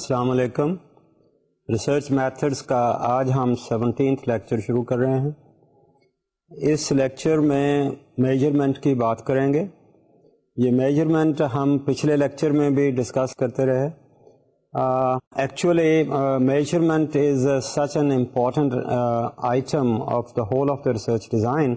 السلام علیکم۔ Research methods کا آج ہم سیونٹینتھ لیکچر شروع کر رہے ہیں۔ اس لیکچر میں میجرمنٹ کی بات کریں گے۔ یہ میجرمنٹ ہم پچھلے لیکچر میں بھی ڈسکس کرتے رہے۔ Actually measurement is such an important item of the whole of the research design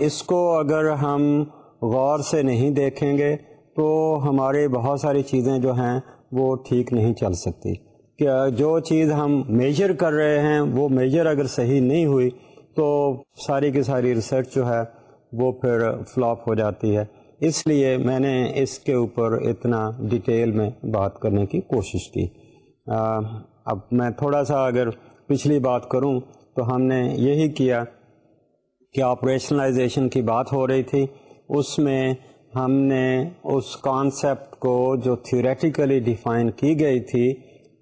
اس کو اگر ہم غور سے نہیں دیکھیں گے تو ہمارے بہت ساری چیزیں جو ہیں وہ ٹھیک نہیں چل سکتی۔ کہ جو چیز ہم میجر کر رہے ہیں، وہ میجر اگر صحیح نہیں ہوئی، تو ساری کی ساری ریسرچ جو ہے، وہ پھر فلاپ ہو جاتی ہے۔ اس لیے میں نے اس کے اوپر اتنا ڈیٹیل میں بات کرنے کی کوشش کی۔ اب میں تھوڑا سا اگر پچھلی بات کروں، تو ہم نے یہی کیا کہ آپریشنلائزیشن کی بات ہو رہی تھی۔ اس میں ہم نے اس کانسیپٹ کو جو تھیوریٹیکلی ڈیفائن کی گئی تھی،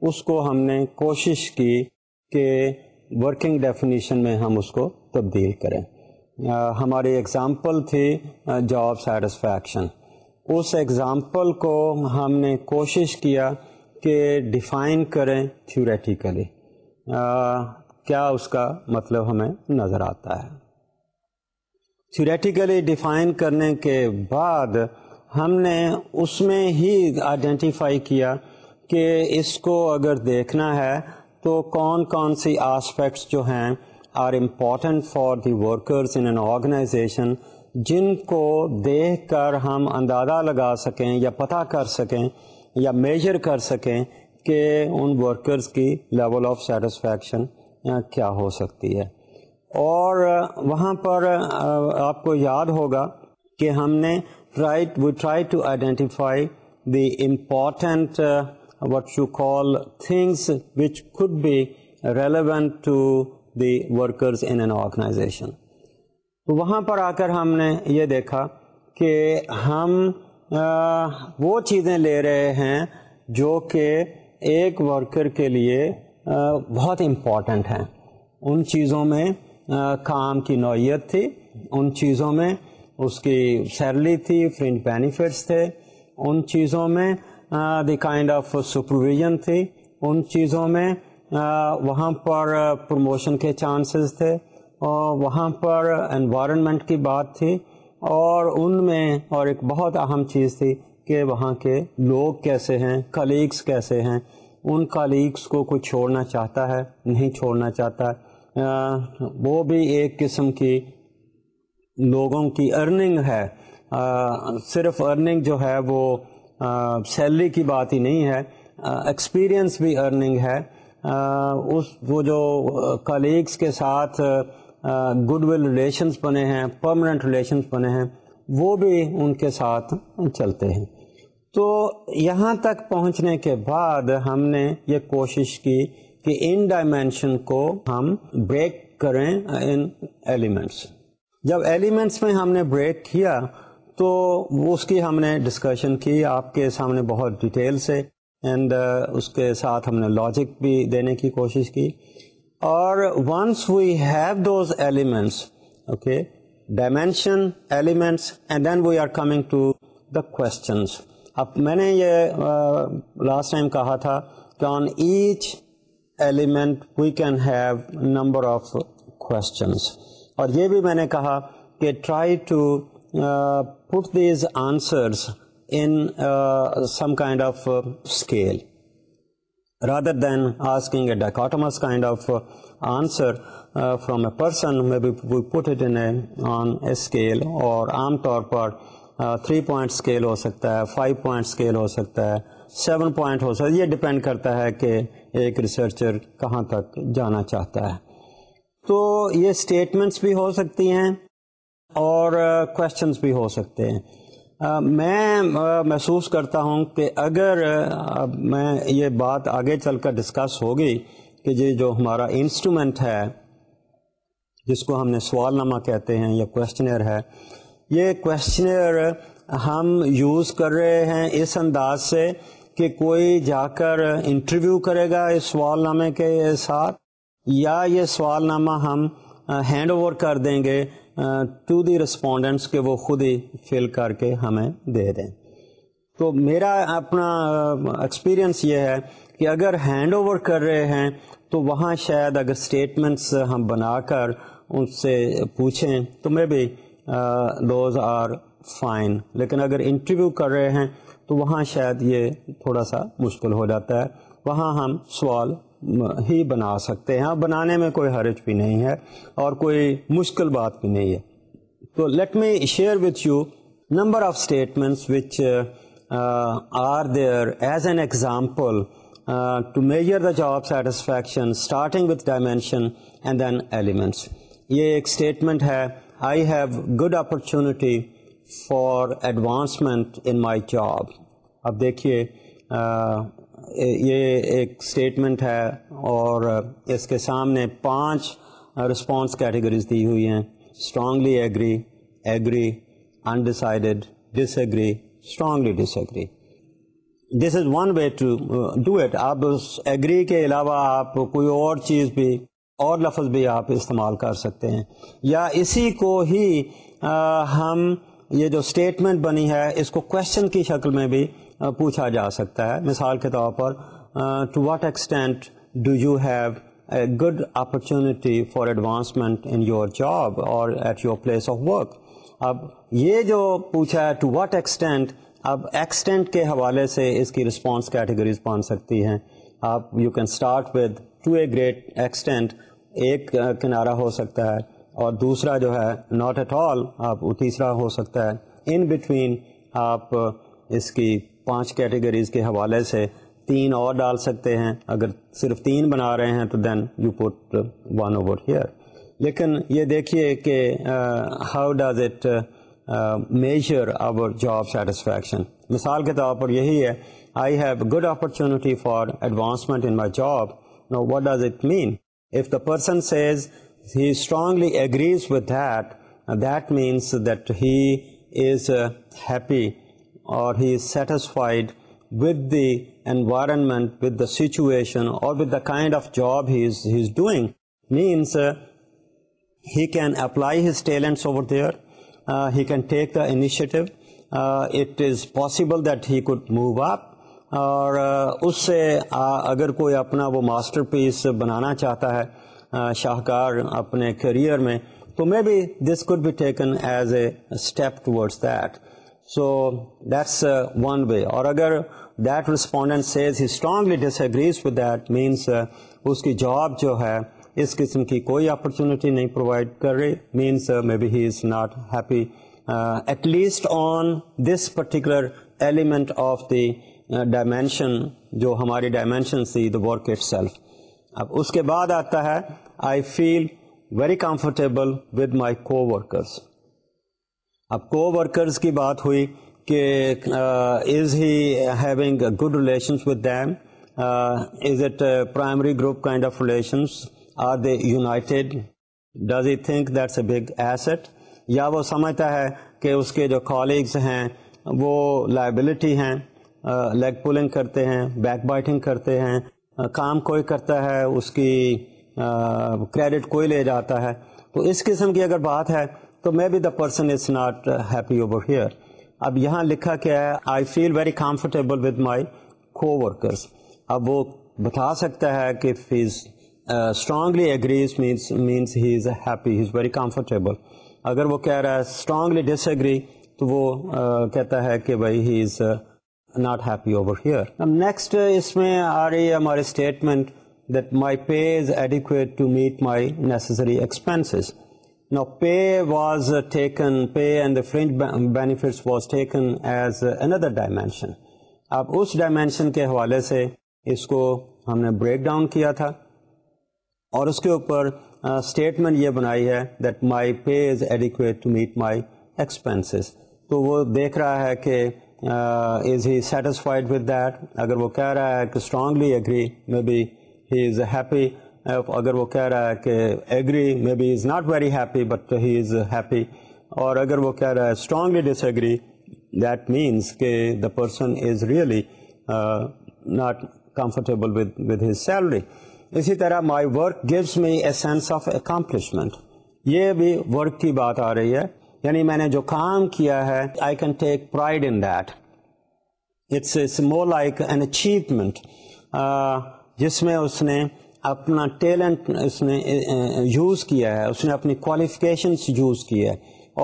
اس کو ہم نے کوشش کی کہ ورکنگ ڈیفینیشن میں ہم اس کو تبدیل کریں۔ ہماری اگزامپل تھی جاب سیٹسفیکشن اس ایگزامپل کو ہم نے کوشش کیا کہ ڈیفائن کریں تھیوریٹیکلی کیا اس کا مطلب ہمیں نظر آتا ہے؟ تھیوریٹیکلی ڈیفائن کرنے کے بعد ہم نے اس میں ہی آئیڈینٹیفائی کیا کہ اس کو اگر دیکھنا ہے تو کون کون سی آسپیکٹس جو ہیں are important for the workers in an organization جن کو دیکھ کر ہم اندازہ لگا سکیں یا پتہ کر سکیں یا میجر کر سکیں کہ ان ورکرز کی لیول آف سیٹسفیکشن کیا ہو سکتی ہے۔ اور وہاں پر آپ کو یاد ہوگا کہ ہم نے right we try to identify the important what you call things which could be relevant to the workers in an organization وہاں پر آ کر ہم نے یہ دیکھا کہ ہم وہ چیزیں لے رہے ہیں جو کہ ایک ورکر کے لیے بہت امپورٹنٹ ہیں۔ ان چیزوں میں کام کی نوعیت تھی۔ ان چیزوں میں اس کی سیلری تھی فرینڈ بینیفٹس تھے۔ ان چیزوں میں دی کائنڈ آف سپرویژن تھی۔ ان چیزوں میں وہاں پر پروموشن کے چانسز تھے۔ اور وہاں پر انوائرمنٹ کی بات تھی۔ اور ان میں، اور ایک بہت اہم چیز تھی کہ وہاں کے لوگ کیسے ہیں کلیگس کیسے ہیں۔ ان کلیگس کو کوئی چھوڑنا چاہتا ہے، نہیں چھوڑنا چاہتا۔ ہے وہ بھی ایک قسم کی لوگوں کی ارننگ ہے۔ صرف ارننگ جو ہے وہ سیلری کی بات ہی نہیں ہے۔ ایکسپیرئنس بھی ارننگ ہے۔ اس، وہ جو کلیگس کے ساتھ گڈ ول ریلیشنس بنے ہیں پرماننٹ ریلیشنس بنے ہیں، وہ بھی ان کے ساتھ چلتے ہیں۔ تو یہاں تک پہنچنے کے بعد ہم نے یہ کوشش کی کہ ان ڈائمینشن کو ہم بریک کریں ان ایلیمنٹس جب ایلیمنٹس میں ہم نے بریک کیا تو اس کی ہم نے ڈسکشن کی آپ کے سامنے بہت ڈیٹیل سے اینڈ اس کے ساتھ ہم نے لاجک بھی دینے کی کوشش کی اور once we have those elements okay dimension elements and then we are coming to the questions اب میں نے یہ uh, لاسٹ ٹائم کہا تھا کہ on each element we can have number of questions اور یہ بھی میں نے کہا کہ try to put these answers in some kind of scale rather than asking a dichotomous kind of answer from a person maybe we put it on a scale اور عام طور پر تھری پوائنٹ اسکیل ہو سکتا ہے five point scale ہو سکتا ہے سیون پوائنٹ ہو سکتا ہے یہ ڈپینڈ کرتا ہے کہ ایک ریسرچر کہاں تک جانا چاہتا ہے۔ تو یہ اسٹیٹمنٹس بھی ہو سکتی ہیں اور کوشچنس بھی ہو سکتے ہیں۔ میں محسوس کرتا ہوں کہ اگر میں یہ بات آگے چل کر ڈسکس ہوگی کہ یہ جو ہمارا انسٹرومنٹ ہے، جس کو ہم نے سوال نامہ کہتے ہیں یا کوشچنر ہے، یہ کوشچنر ہم یوز کر رہے ہیں اس انداز سے کہ کوئی جا کر انٹرویو کرے گا اس سوال نامے کے ساتھ، یا یہ سوال نامہ ہم ہینڈ اوور کر دیں گے ٹو دی رسپونڈنٹس کہ وہ خود ہی فل کر کے ہمیں دے دیں۔ تو میرا اپنا ایکسپیرئنس یہ ہے کہ اگر ہینڈ اوور کر رہے ہیں تو وہاں شاید اگر اسٹیٹمنٹس ہم بنا کر ان سے پوچھیں تو میں بھی دوز آر فائن لیکن اگر انٹرویو کر رہے ہیں تو وہاں شاید یہ تھوڑا سا مشکل ہو جاتا ہے۔ وہاں ہم سوال ہی بنا سکتے ہیں۔ بنانے میں کوئی حرج بھی نہیں ہے اور کوئی مشکل بات بھی نہیں ہے۔ تو let me share with you number of statements which are there as an example to measure the job satisfaction starting with dimension and then elements یہ ایک اسٹیٹمنٹ ہے۔ I have good opportunity for advancement in my job اب دیکھیے یہ ایک statement ہے اور اس کے سامنے پانچ رسپانس کیٹیگریز دی ہوئی ہیں۔ Strongly agree agree undecided disagree strongly disagree this is one way to do it آپ اس ایگری کے علاوہ آپ کوئی اور چیز بھی، اور لفظ بھی آپ استعمال کر سکتے ہیں۔ یا اسی کو ہی ہم یہ جو اسٹیٹمنٹ بنی ہے، اس کو کوشچن کی شکل میں بھی پوچھا جا سکتا ہے۔ مثال کے طور پر to what extent do you have a good opportunity for advancement in your job اور at your place of work اب یہ جو پوچھا ہے ٹو واٹ ایکسٹینٹ اب ایکسٹینٹ کے حوالے سے اس کی رسپانس کیٹیگریز بن سکتی ہیں۔ آپ you can start with to a great extent ایک کنارہ ہو سکتا ہے۔ اور دوسرا جو ہے ناٹ ایٹ آل آپ تیسرا ہو سکتا ہے. ان بٹوین آپ اس کی پانچ کیٹیگریز کے حوالے سے تین اور ڈال سکتے ہیں. اگر صرف تین بنا رہے ہیں، تو then you put one over here لیکن یہ دیکھیے کہ how does it measure our job satisfaction مثال کے طور پر یہی ہے I have good opportunity for advancement in my job now what does it mean if the person says he strongly agrees with that that means that he is happy or he is satisfied with the environment, with the situation, or with the kind of job he is doing, means uh, he can apply his talents over there, uh, he can take the initiative, uh, it is possible that he could move up, اور اس سے اگر کوئی اپنا وہ master پیس بنانا چاہتا ہے شاہکار اپنے کیریئر میں، تو maybe this could be taken as a step towards that so that's one way اور اگر that respondent says he strongly disagrees with that means اس کی جاب جو ہے اس قسم کی کوئی اپرچونیٹی نہیں پرووائڈ کر رہی means maybe he is not happy at least on this particular element of the dimension جو ہماری dimension C the work it self اب اس کے بعد آتا ہے I feel very comfortable with my coworkers اب کو ورکرز کی بات ہوئی کہ is he having good relations with them is it primary group kind of relations are they united does he think that's a big asset یا وہ سمجھتا ہے کہ اس کے جو کالیگس ہیں، وہ لائبلٹی ہیں لیگ پولنگ کرتے ہیں بیک بائٹنگ کرتے ہیں کام کوئی کرتا ہے اس کی کریڈٹ کوئی لے جاتا ہے۔ تو اس قسم کی اگر بات ہے تو maybe the person is not happy over here اب یہاں لکھا کیا ہے I feel very comfortable with my coworkers اب وہ بتا سکتا ہے کہ strongly agrees means means he is happy he is very comfortable اگر وہ کہہ رہا ہے اسٹرانگلی ڈس ایگری تو وہ uh, کہتا ہے کہ بھائی he is not happy over here اب نیکسٹ اس میں آ رہی ہے ہماری statement that my pay is adequate to meet my necessary expenses Now, pay was taken, pay and the fringe benefits was taken as another dimension. اب اس dimension کے حوالے سے اس کو ہم نے بریک ڈاؤن کیا تھا اور اس کے اوپر اسٹیٹمنٹ یہ بنائی ہے that my pay is adequate to meet my expenses تو وہ دیکھ رہا ہے کہ is he satisfied with that اگر وہ کہہ رہا ہے کہ strongly agree maybe he is happy اگر وہ کہہ رہا ہے کہ agree maybe is not very happy but he is happy اور اگر وہ کہہ رہا ہے strongly disagree that means کہ the person is really not comfortable with with his salary اسی طرح my work gives me a sense of accomplishment یہ بھی ورک کی بات آ رہی ہے۔ یعنی میں نے جو کام کیا ہے I can take pride in that it's more like an achievement جس میں اس نے اپنا ٹیلنٹ اس نے یوز کیا ہے، اس نے اپنی کوالیفکیشنس یوز کی ہے۔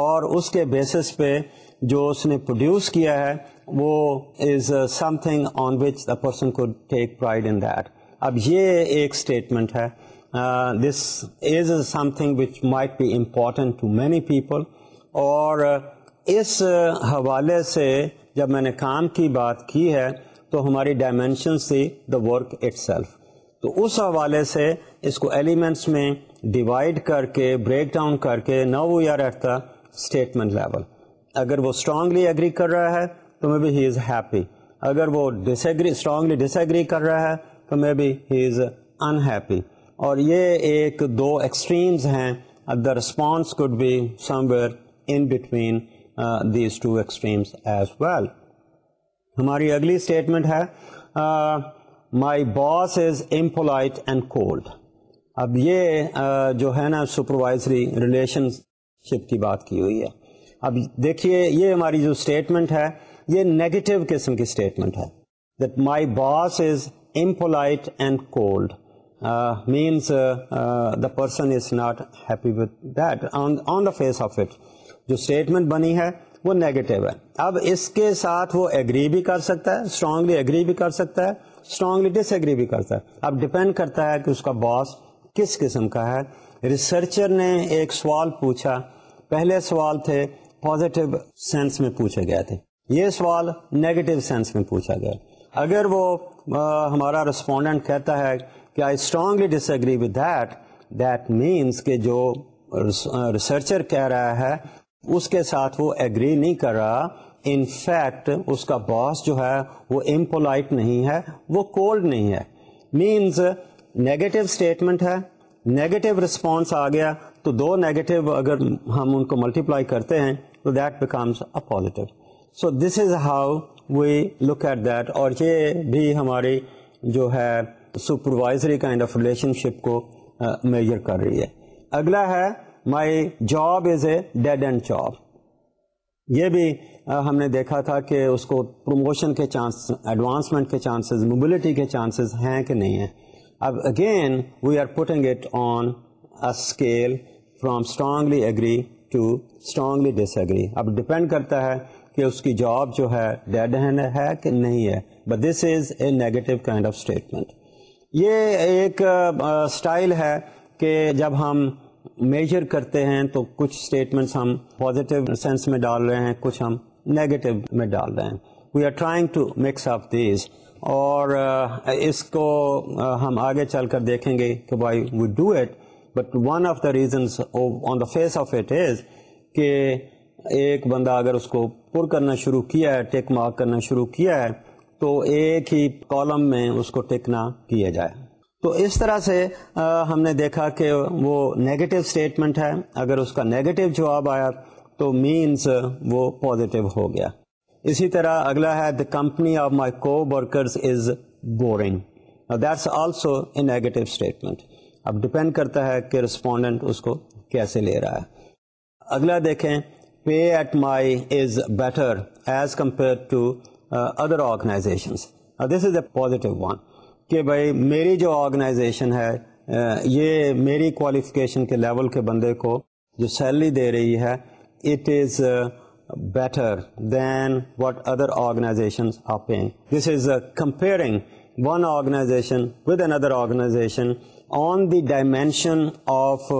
اور اس کے بیسس پہ جو اس نے پروڈیوس کیا ہے، وہ is something on which the person کو ٹیک پرائڈ ان دیٹ اب یہ ایک اسٹیٹمنٹ ہے۔ This is something which might be important to many people اور اس حوالے سے جب میں نے کام کی بات کی ہے تو ہماری ڈائمینشن تھی دا ورک اٹ سیلف تو اس حوالے سے اس کو ایلیمنٹس میں ڈیوائڈ کر کے بریک ڈاؤن کر کے now we are at the statement level اگر وہ اسٹرانگلی ایگری کر رہا ہے تو may be he is happy اگر وہ disagree strongly disagree کر رہا ہے تو may be he is unhappy اور یہ ایک دو ایکسٹریمز ہیں. The response could be somewhere in between these two extremes as well ہماری اگلی اسٹیٹمنٹ ہے my boss is impolite and cold اب یہ uh, جو ہے نا سپروائزری ریلیشن شپ کی بات کی ہوئی ہے. اب دیکھیے یہ ہماری جو اسٹیٹمنٹ ہے یہ نیگیٹو قسم کی اسٹیٹمنٹ ہے. That my boss is impolite and cold means the person is not happy with that on the face of it جو اسٹیٹمنٹ بنی ہے، وہ نیگیٹو ہے۔ اب اس کے ساتھ وہ ایگری بھی کر سکتا ہے اسٹرانگلی ایگری بھی کر سکتا ہے اسٹرانگلی ڈس ایگری بھی کرتا ہے۔ اب ڈپینڈ کرتا ہے کہ اس کا باس کس قسم کا ہے۔ ریسرچر نے ایک سوال پوچھا۔ پہلے سوال تھے پازیٹیو سینس میں پوچھے گئے تھے۔ یہ سوال نیگیٹو سینس میں پوچھا گیا۔ اگر وہ ہمارا رسپونڈنٹ کہتا ہے کہ I strongly disagree with that that means کہ جو ریسرچر کہہ رہا ہے اس کے ساتھ وہ ایگری نہیں کر رہا. ان فیکٹ اس کا باس جو ہے، وہ امپولائٹ نہیں ہے، وہ کولڈ نہیں ہے. مینس نیگیٹو اسٹیٹمنٹ ہے نیگیٹو رسپانس آ گیا. تو دو نیگیٹو اگر ہم ان کو ملٹیپلائی کرتے ہیں، تو that becomes a positive so this is how we look at that اور یہ بھی ہماری جو ہے supervisory kind of relationship کو uh, میجر کر رہی ہے. اگلا ہے my job is a dead end job یہ بھی ہم نے دیکھا تھا کہ اس کو پروموشن کے چانس ایڈوانسمنٹ کے چانسز موبلٹی کے چانسز ہیں کہ نہیں ہیں۔ اب again we are putting it on scale from strongly agree to strongly disagree اب ڈپینڈ کرتا ہے کہ اس کی جاب جو ہے ڈیڈ ہینڈ ہے کہ نہیں ہے۔ But this is a negative kind of statement یہ ایک اسٹائل ہے کہ جب ہم میجر کرتے ہیں تو کچھ اسٹیٹمنٹس ہم پازیٹیو سینس میں ڈال رہے ہیں، کچھ ہم نیگیٹو میں ڈال رہے ہیں۔ We are trying to mix of these اور اس کو ہم آگے چل کر دیکھیں گے کہ by we do it but one of the reasons on the face of it is کہ ایک بندہ اگر اس کو پر کرنا شروع کیا ہے ٹیک مارک کرنا شروع کیا ہے، تو ایک ہی کالم میں اس کو ٹکنا کیا جائے۔ تو اس طرح سے ہم نے دیکھا کہ وہ نیگیٹو اسٹیٹمنٹ ہے۔ اگر اس کا نیگیٹو جواب آیا تو مینس وہ پازیٹیو ہو گیا۔ اسی طرح اگلا ہے دا company of my coworkers is boring that's also a negative statement اب ڈپینڈ کرتا ہے کہ رسپونڈنٹ اس کو کیسے لے رہا ہے۔ اگلا دیکھیں pay at my is better as compare to other organization this is a positive one کہ بھائی میری جو آرگنائزیشن ہے یہ میری کوالیفکیشن کے لیول کے بندے کو جو سیلری دے رہی ہے it is better than what other organization are paying this is comparing one organization with an other organization on the dimension of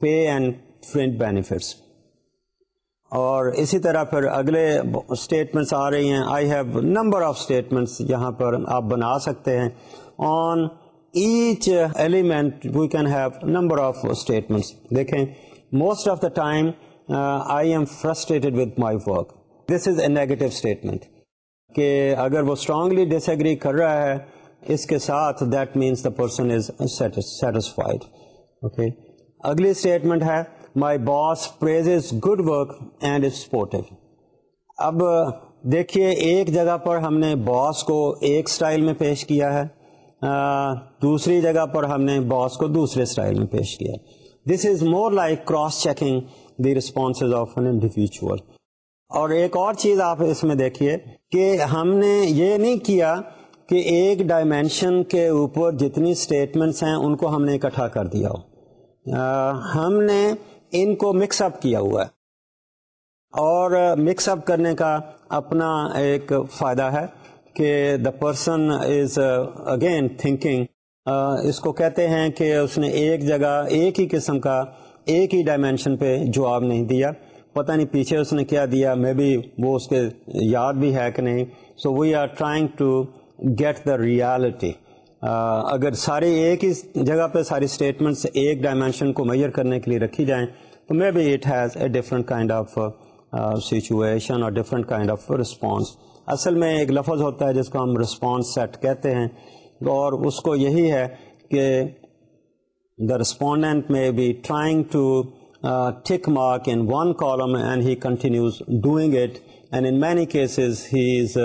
pay and fringe benefits اور اسی طرح پھر اگلے اسٹیٹمنٹس آ رہی ہیں۔ I have number of statements یہاں پر آپ بنا سکتے ہیں۔ On each element we can have number of statements دیکھیں most of the time I am frustrated with my work this is a negative statement کہ اگر وہ اسٹرانگلی ڈس ایگری کر رہا ہے اس کے ساتھ that means the person is satisfied okay اگلی اسٹیٹمنٹ ہے my boss praise is good work and is supportive اب دیکھیے ایک جگہ پر ہم نے باس کو ایک اسٹائل میں پیش کیا ہے دوسری جگہ پر ہم نے باس کو دوسرے اسٹائل میں پیش کیا۔ This is more like cross checking the response of an individual اور ایک اور چیز آپ اس میں دیکھیے کہ ہم نے یہ نہیں کیا کہ ایک ڈائمینشن کے اوپر جتنی اسٹیٹمنٹس ہیں ان کو ہم نے اکٹھا کر دیا ہو۔ ہم نے ان کو مکس اپ کیا ہوا ہے۔ اور مکس اپ کرنے کا اپنا ایک فائدہ ہے۔ کہ the person is again thinking اس کو کہتے ہیں کہ اس نے ایک جگہ ایک ہی قسم کا ایک ہی ڈائمینشن پہ جواب نہیں دیا۔ پتہ نہیں پیچھے اس نے کیا دیا، میں بھی وہ اس کے یاد بھی ہے کہ نہیں۔ So we are trying to get the reality اگر ساری ایک ہی جگہ پہ ساری اسٹیٹمنٹس ایک ڈائمینشن کو میئر کرنے کے لیے رکھی جائیں، تو maybe it has a different kind of situation اور ڈفرنٹ کائنڈ آف رسپانس اصل میں ایک لفظ ہوتا ہے جس کو ہم رسپانس سیٹ کہتے ہیں اور اس کو یہی ہے کہ the respondent may be trying to tick mark in one column and he continues doing it and in many cases he is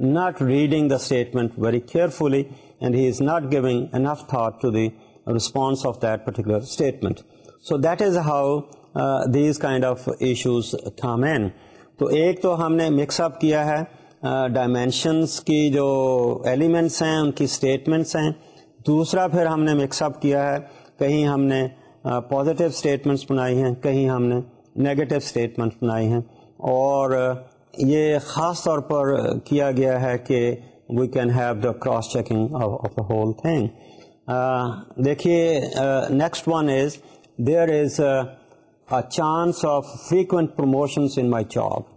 not reading the statement very carefully and he is not giving enough thought to the response of that particular statement. So that is how uh, these kind of issues تو ایک تو ہم نے mix up کیا ہے dimensions کی جو elements ہیں، ان کی اسٹیٹمنٹس ہیں۔ دوسرا پھر ہم نے مکس اپ کیا ہے۔ کہیں ہم نے پازیٹیو اسٹیٹمنٹس بنائی ہیں، کہیں ہم نے نیگیٹو اسٹیٹمنٹس بنائی ہیں۔ اور یہ خاص طور پر کیا گیا ہے کہ we can have the cross checking of the whole thing دیکھیے next one is there is a chance of frequent promotions in my job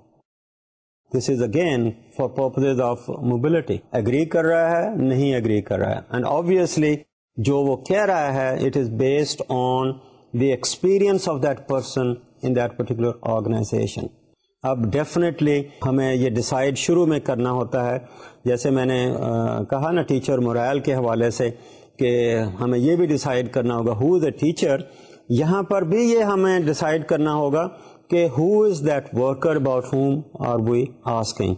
this is again for purpose of mobility agree کر رہا ہے نہیں agree کر رہا ہے and obviously جو وہ کہہ رہا ہے it is based on the experience of that person in that particular organisation اب ڈیفینیٹلی ہمیں یہ ڈیسائیڈ شروع میں کرنا ہوتا ہے جیسے میں نے کہا نا ٹیچر مرائل کے حوالے سے کہ ہمیں یہ بھی ڈیسائیڈ کرنا ہوگا ہو از اے ٹیچر یہاں پر بھی یہ ہمیں ڈیسائیڈ کرنا ہوگا کہ who is that worker about whom are we asking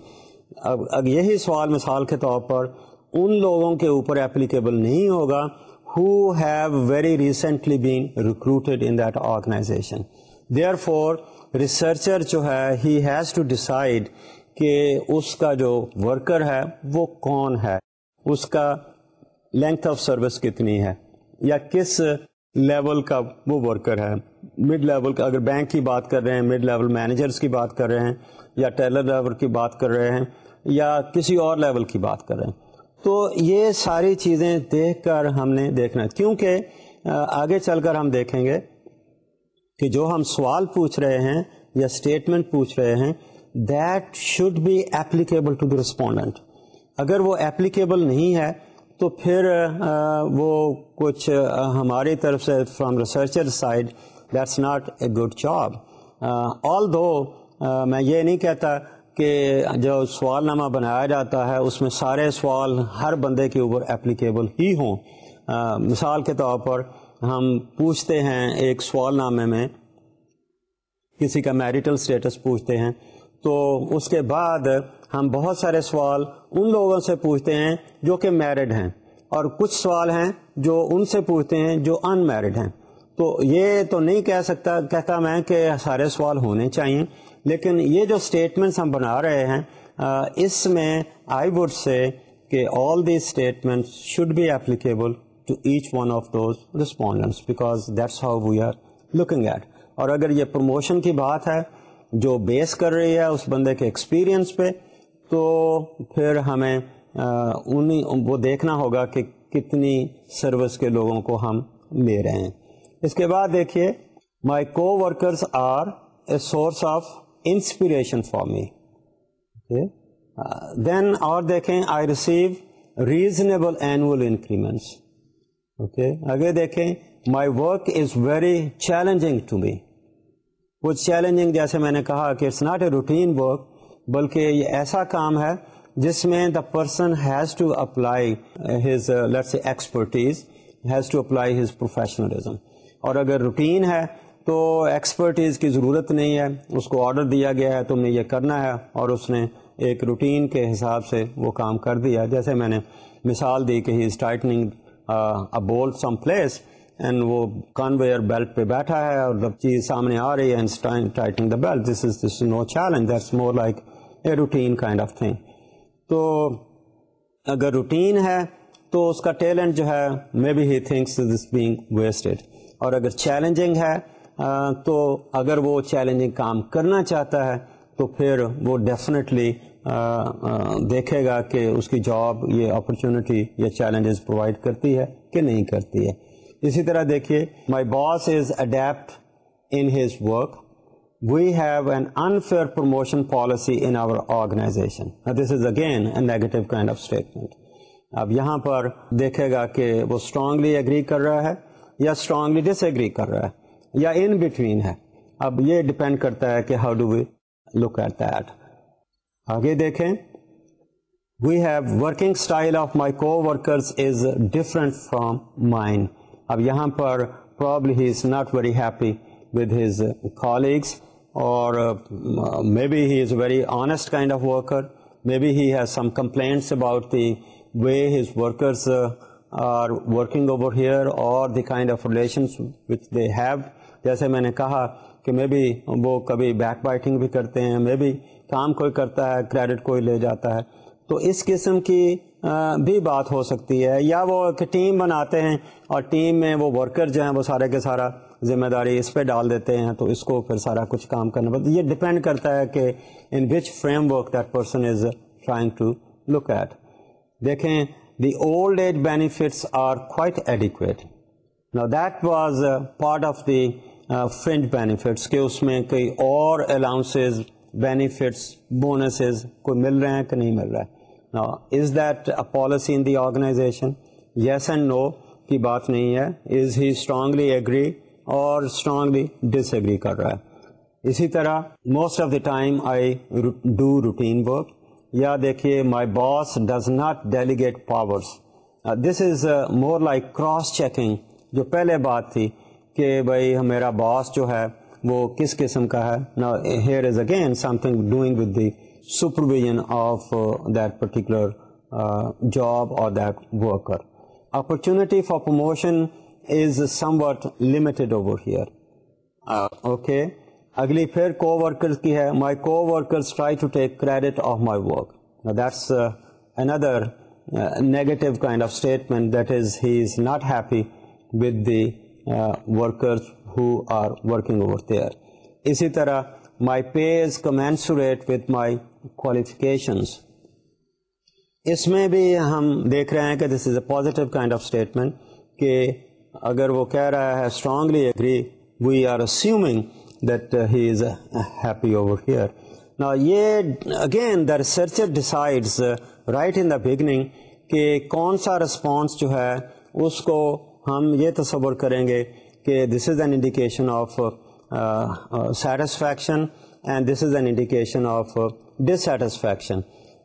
اب اب یہی سوال مثال کے طور پر ان لوگوں کے اوپر اپلیکیبل نہیں ہوگا who have very recently been recruited in that organisation therefore researcher جو ہے ہی ہیز ٹو ڈسائڈ کہ اس کا جو ورکر ہے، وہ کون ہے? اس کا لینتھ آف سروس کتنی ہے? یا کس لیول کا وہ ورکر ہے۔ مڈ لیول کا اگر بینک کی بات کر رہے ہیں مڈ لیول مینیجرس کی بات کر رہے ہیں یا ٹیلر لیول کی بات کر رہے ہیں یا کسی اور لیول کی بات کر رہے ہیں۔ تو یہ ساری چیزیں دیکھ کر ہم نے دیکھنا ہے۔ کیونکہ آگے چل کر ہم دیکھیں گے کہ جو ہم سوال پوچھ رہے ہیں یا اسٹیٹمنٹ پوچھ رہے ہیں that should be applicable to the respondent اگر وہ ایپلیکیبل نہیں ہے تو پھر وہ کچھ ہماری طرف سے from researcher side that's not a good job although میں یہ نہیں کہتا کہ جو سوال نامہ بنایا جاتا ہے، اس میں سارے سوال ہر بندے کے اوپر اپلیکیبل ہی ہوں۔ مثال کے طور پر ہم پوچھتے ہیں ایک سوال نامے میں، کسی کا میریٹل اسٹیٹس پوچھتے ہیں، تو اس کے بعد ہم بہت سارے سوال ان لوگوں سے پوچھتے ہیں جو کہ میرڈ ہیں اور کچھ سوال ہیں جو ان سے پوچھتے ہیں جو ان میرڈ ہیں۔ تو یہ تو نہیں کہہ سکتا، کہتا میں کہ سارے سوال ہونے چاہیے، لیکن یہ جو اسٹیٹمنٹس ہم بنا رہے ہیں اس میں آئی وڈ سے کہ all the statement should be applicable to each one of those respondents because that's how we are looking at اور اگر یہ پروموشن کی بات ہے جو بیس کر رہی ہے اس بندے کے ایکسپیرئنس پہ تو پھر ہمیں انہیں وہ دیکھنا ہوگا کہ کتنی سروس کے لوگوں کو ہم لے رہے ہیں۔ اس کے بعد دیکھیے my coworkers are a source of inspiration for me then اور دیکھیں I receive reasonable annual increments okay آگے دیکھیں my work is very challenging to me وہ چیلنجنگ جیسے میں نے کہا کہ it's not a routine work بلکہ یہ ایسا کام ہے جس میں the person has to apply his let's expertise has to apply his professionalism اور اگر روٹین ہے تو ایکسپرٹیز کی ضرورت نہیں ہے، اس کو آرڈر دیا گیا ہے، تم نے یہ کرنا ہے اور اس نے ایک روٹین کے حساب سے وہ کام کر دیا۔ جیسے میں نے مثال دی کہ he is tightening bolt some place and وہ کنویئر بیلٹ پہ بیٹھا ہے اور جب چیز سامنے آ رہی ہے tightening the belt this is this no challenge that's more like routine kind of thing تو اگر روٹین ہے تو اس کا ٹیلنٹ جو ہے may be he thinks this being wasted اور اگر چیلنجنگ ہے تو اگر وہ چیلنجنگ کام کرنا چاہتا ہے، تو پھر وہ ڈیفینیٹلی دیکھے گا کہ اس کی جاب یہ اپرچونیٹی یا چیلنجز پرووائڈ کرتی ہے کہ نہیں کرتی ہے۔ اسی طرح دیکھیے my boss is adept in his work we have an unfair promotion policy in our organisation this is again a negative kind of statement اب یہاں پر دیکھے گا کہ وہ اسٹرانگلی اگری کر رہا ہے یا اسٹرانگلی ڈس ایگری کر رہا ہے یا ان بٹوین ہے. اب یہ ڈپینڈ کرتا ہے کہ how do we look at that آگے دیکھیں. We have working style of my coworkers is different from mind اب یہاں پر probably he is not very happy with his colleagues اور may be he is a very honest kind of worker may be he has some complaints about the way his workers are working over here اور the kind of relations which they have جیسے میں نے کہا کہ may be وہ کبھی back biting بھی کرتے ہیں مے بی کام کوئی کرتا ہے کریڈٹ کوئی لے جاتا ہے. تو اس قسم کی uh, بھی بات ہو سکتی ہے. یا وہ ایک ٹیم بناتے ہیں اور ٹیم میں وہ ورکر جو ہیں وہ سارے کے سارا ذمہ داری اس پہ ڈال دیتے ہیں، تو اس کو پھر سارا کچھ کام کرنا پڑتا یہ ڈپینڈ کرتا ہے کہ in which framework that person is trying to look at دیکھیں the old age benefits are quite adequate نا that was part of the fringe benefits کہ اس میں کئی اور الاؤنسز بینیفٹس بونسز کوئی مل رہے ہیں کہ نہیں مل رہا ہے نا is that a policy in the organization yes and no کی بات نہیں ہے۔ از ہی اسٹرانگلی ایگری اور اسٹرانگلی ڈس ایگری کر رہا ہے۔ اسی طرح most of the time I do routine work یا دیکھیے my boss does not delegate powers this is more like cross checking جو پہلے بات تھی کہ بھائی میرا باس جو ہے وہ کس قسم کا ہے۔ Here is again something doing with the supervision of that particular job اور that worker opportunity for promotion is somewhat limited over here okay اگلی پھر کو ورکر کی ہے. My coworkers try to take credit of my work that's another negative kind of statement that is he is not happy with the workers who are working over there اسی طرح مائی pay is کمینسوریٹ with my qualifications اس میں بھی ہم دیکھ رہے ہیں کہ this is a positive kind of statement کہ اگر وہ کہہ رہا ہے strongly agree we are assuming that he is happy over here نا یہ again the researcher decides right in the beginning کہ کون سا رسپانس جو ہے اس کو ہم یہ تصور کریں گے کہ this is an indication of satisfaction and this is an indication of dissatisfaction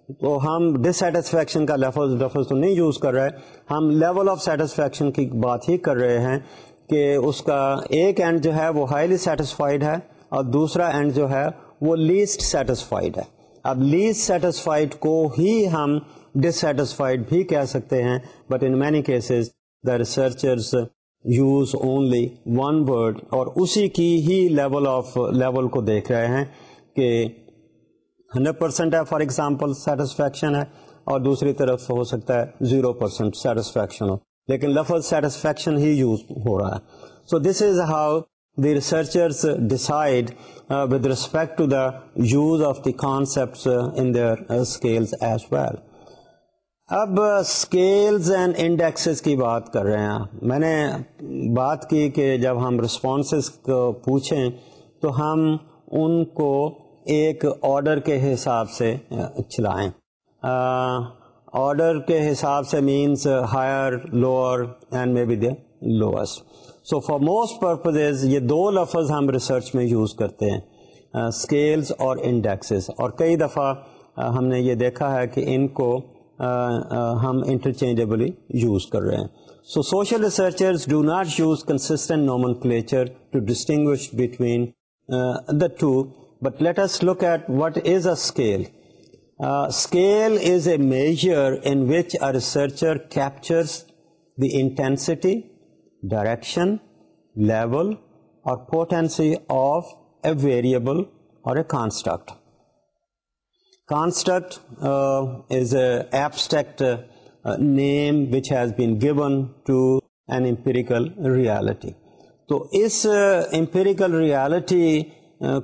تو ہم ڈسٹسفیکشن کا لفظ لفظ تو نہیں یوز کر رہے، ہم لیول آف سیٹسفیکشن کی بات ہی کر رہے ہیں کہ اس کا ایک اینڈ جو ہے وہ ہائیلی سیٹسفائڈ ہے اور دوسرا اینڈ جو ہے وہ لیسٹ سیٹسفائڈ ہے۔ اب لیسٹ سیٹسفائڈ کو ہی ہم ڈسٹسفائڈ بھی کہہ سکتے ہیں but in many cases the researchers use only one word اور اسی کی ہی لیول آف لیول کو دیکھ رہے ہیں کہ ہنڈریڈ پرسینٹ ہے، فار ایگزامپل سیٹسفیکشن ہے، اور دوسری طرف ہو سکتا ہے زیرو پرسینٹ سیٹسفیکشن ہو۔ لیکن لفظ سیٹسفیکشن ہی یوز ہو رہا ہے۔ So this is how the researchers decide with respect to the use of the concept in their scales as well اب اسکیلز اینڈ انڈیکسز کی بات کر رہے ہیں۔ میں نے بات کی کہ جب ہم رسپانسز کو پوچھیں، تو ہم ان کو ایک آرڈر کے حساب سے، چلائیں۔ آرڈر کے حساب سے means higher lower and may be the lowest so for most purposes یہ دو لفظ ہم ریسرچ میں یوز کرتے ہیں۔ اسکیلز اور انڈیکسز اور کئی دفعہ ہم نے یہ دیکھا ہے کہ ان کو ہم انٹرچینجبلی یوز کر رہے ہیں۔ So social researchers do not use consistent nomenclature to distinguish between the two but let us look at what is a scale scale is a measure in which a researcher captures the intensity direction, level or potency of a variable or a construct. Construct uh, is an abstract uh, name which has been given to an empirical reality. تو اس empirical reality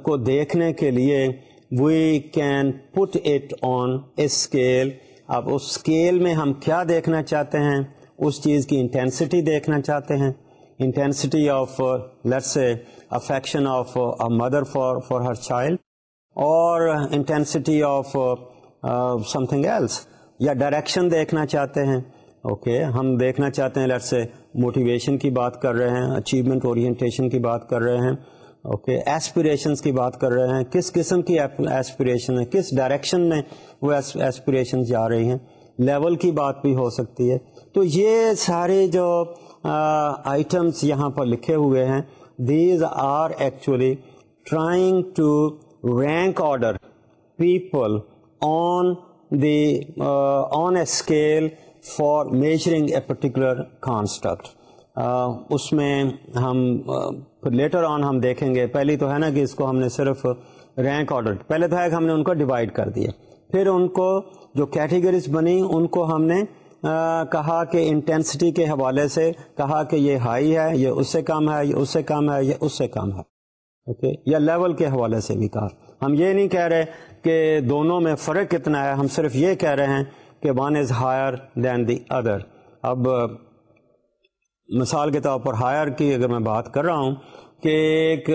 کو دیکھنے کے لیے we can put it on a scale اب اس scale میں ہم کیا دیکھنا چاہتے ہیں؟ اس چیز کی انٹینسٹی دیکھنا چاہتے ہیں۔ Intensity of let's a affection of mother for for her child اور intensity of something else یا ڈائریکشن دیکھنا چاہتے ہیں۔ اوکے okay, ہم دیکھنا چاہتے ہیں لیٹ سے موٹیویشن کی بات کر رہے ہیں اچیومنٹ اورینٹیشن کی بات کر رہے ہیں۔ اوکے okay, ایسپریشنس کی بات کر رہے ہیں. کس قسم کی ایسپریشن ہے؟ کس ڈائریکشن میں وہ ایسپریشن جا رہی ہیں؟ لیول کی بات بھی ہو سکتی ہے. تو یہ سارے جو آئٹمس یہاں پر لکھے ہوئے ہیں. These are actually trying to rank order people on the on a scale for measuring a particular construct اس میں ہم پھر لیٹر آن ہم دیکھیں گے۔ پہلی تو ہے نا کہ اس کو ہم نے صرف رینک آرڈر، پہلے تو ہے کہ ہم نے ان کو ڈیوائڈ کر دیا۔ پھر ان کو جو کیٹیگریز بنی، ان کو ہم نے کہا کہ انٹینسٹی کے حوالے سے کہا کہ یہ ہائی ہے، یہ اس سے کم ہے، یہ اس سے کم ہے، یہ اس سے کم ہے۔ اوکے؟ یا لیول کے حوالے سے بھی کہا۔ ہم یہ نہیں کہہ رہے کہ دونوں میں فرق کتنا ہے، ہم صرف یہ کہہ رہے ہیں کہ one is higher than the other اب مثال کے طور پر ہائر کی اگر میں بات کر رہا ہوں کہ ایک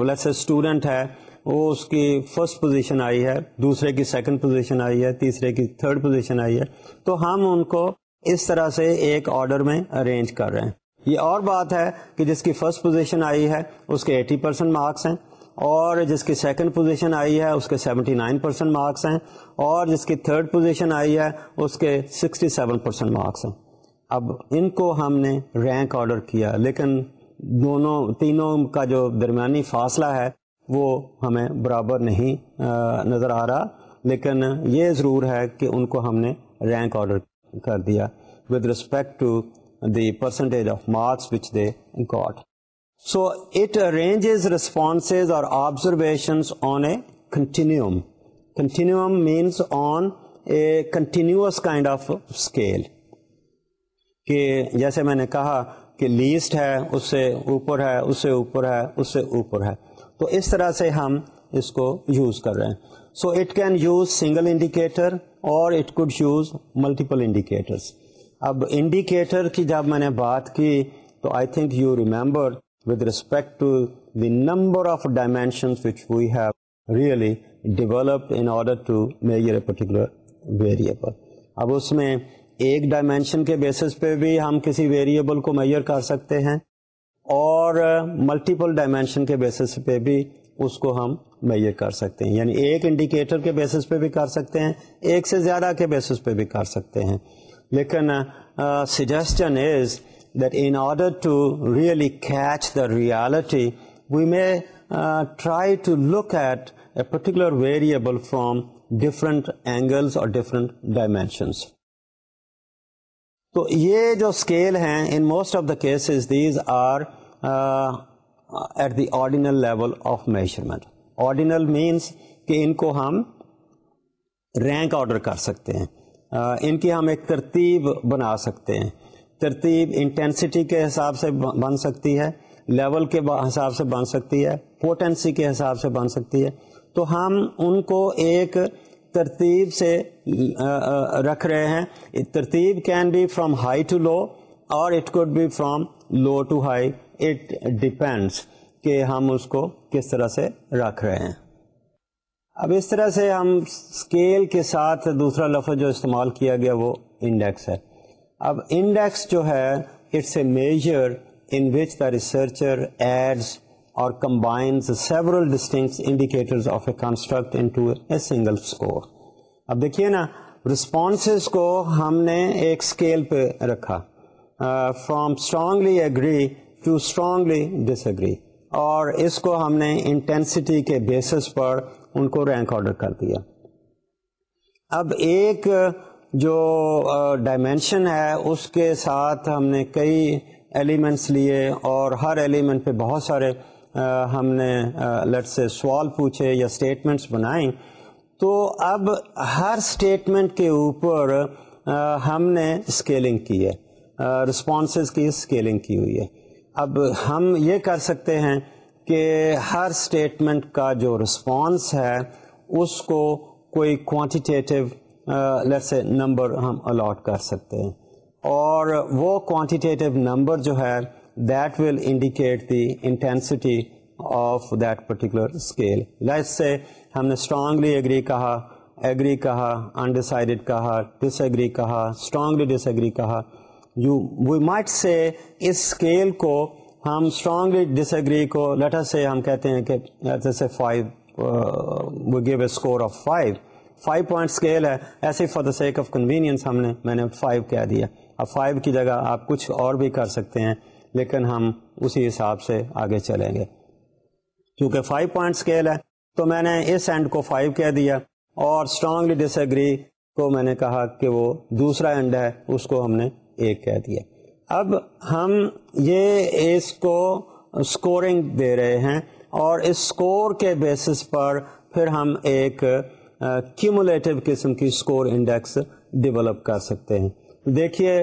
ویسے اسٹوڈنٹ ہے، وہ اس کی فرسٹ پوزیشن آئی ہے، دوسرے کی سیکنڈ پوزیشن آئی ہے، تیسرے کی تھرڈ پوزیشن آئی ہے۔ تو ہم ان کو اس طرح سے ایک آرڈر میں ارینج کر رہے ہیں۔ یہ اور بات ہے کہ جس کی فرسٹ پوزیشن آئی ہے، اس کے ایٹی پرسینٹ مارکس ہیں۔ اور جس کی سیکنڈ پوزیشن آئی ہے، اس کے سیونٹی نائن پرسینٹ مارکس ہیں۔ اور جس کی تھرڈ پوزیشن آئی ہے، اس کے سکسٹی سیون پرسینٹ مارکس ہیں۔ اب ان کو ہم نے رینک آرڈر کیا، لیکن دونوں، تینوں کا جو درمیانی فاصلہ ہے، وہ ہمیں برابر نہیں نظر آ رہا۔ لیکن یہ ضرور ہے کہ ان کو ہم نے رینک آرڈر کر دیا۔ With respect to the percentage of marks which they got so it arranges responses or observations on a continuum continuum means on a continuous kind of scale کہ جیسے میں نے کہا کہ لیسٹ ہے، اس سے اوپر ہے، اس سے اوپر ہے، اس سے اوپر ہے۔ تو اس طرح سے ہم اس کو یوز کر رہے ہیں۔ So it can use single indicator or it could use multiple indicators اب انڈیکیٹر کی جب میں نے بات کی، تو I think you remember with respect to the number of dimensions which we have really developed in order to measure a particular variable. اب اس میں ایک ڈائمینشن کے بیسس پہ بھی ہم کسی ویریبل کو میئر کر سکتے ہیں اور ملٹیپل ڈائمینشن کے بیسس پہ بھی اس کو ہم میئر کر سکتے ہیں یعنی ایک انڈیکیٹر کے بیسس پہ بھی کر سکتے ہیں ایک سے زیادہ کے بیسس پہ بھی کر سکتے ہیں لیکن سجیسٹن از that in order to really catch the reality, we may uh, try to look at a particular variable from different angles or different dimensions. تو یہ جو اسکیل ہیں in most of the cases these are at the ordinal level of measurement ordinal means کہ ان کو ہم rank order کر سکتے ہیں. Uh, ان کی ہم ایک ترتیب بنا سکتے ہیں. ترتیب انٹینسٹی کے حساب سے بن سکتی ہے. لیول کے حساب سے بن سکتی ہے. پوٹینسی کے حساب سے بن سکتی ہے. تو ہم ان کو ایک ترتیب سے رکھ رہے ہیں۔ ترتیب can be from high to low or it could be from low to high it depends کہ ہم اس کو کس طرح سے رکھ رہے ہیں۔ اب اس طرح سے ہم اسکیل کے ساتھ دوسرا لفظ جو استعمال کیا گیا وہ انڈیکس ہے۔ اب انڈیکس جو ہے it's a measure in which the researcher adds or combines several distinct indicators of a construct into a single score اب دیکھیے نا رسپانسز کو ہم نے ایک اسکیل پہ رکھا۔ From strongly agree to strongly disagree اور اس کو ہم نے انٹینسٹی کے بیسس پر ان کو رینک آرڈر کر دیا۔ اب ایک جو ڈائمینشن ہے، اس کے ساتھ ہم نے کئی ایلیمنٹس لیے اور ہر ایلیمنٹ پہ بہت سارے ہم نے لٹ سے سوال پوچھے یا اسٹیٹمنٹس بنائیں۔ تو اب ہر اسٹیٹمنٹ کے اوپر ہم نے اسکیلنگ کی ہے رسپانسز کی اسکیلنگ کی ہوئی ہے۔ اب ہم یہ کر سکتے ہیں کہ ہر اسٹیٹمنٹ کا جو رسپانس ہے، اس کو کوئی کوانٹیٹیو سے نمبر ہم الاٹ کر سکتے ہیں۔ اور وہ کوانٹیٹیو نمبر جو ہے that will indicate the intensity of that particular scale let say ہم نے اسٹرانگلی ایگری کہا ایگری کہا انڈیسائڈیڈ کہا ڈس ایگری کہا اسٹرانگلی ڈس ایگری کہا۔ یو وی مائٹ سے اس اسکیل کو ہم اسٹرانگلی ڈس ایگری کو لیٹر سے ہم کہتے ہیں کہ جیسے five we give a score of five five point scale ہے، ایسے for the sake of convenience ہم نے، میں نے فائیو کہہ دیا۔ اب فائیو کی جگہ آپ کچھ اور بھی کر سکتے ہیں، لیکن ہم اسی حساب سے آگے چلیں گے۔ کیونکہ فائیو پوائنٹ اسکیل ہے۔ تو میں نے اس اینڈ کو فائیو کہہ دیا اور اسٹرانگلی ڈس ایگری کو میں نے کہا کہ وہ دوسرا اینڈ ہے، اس کو ہم نے ایک کہہ دیا۔ اب ہم یہ اس کو اسکورنگ دے رہے ہیں اور اس اسکور کے بیسس پر پھر ہم ایک کیومولیٹو قسم کی اسکور انڈیکس ڈیولپ کر سکتے ہیں۔ دیکھیے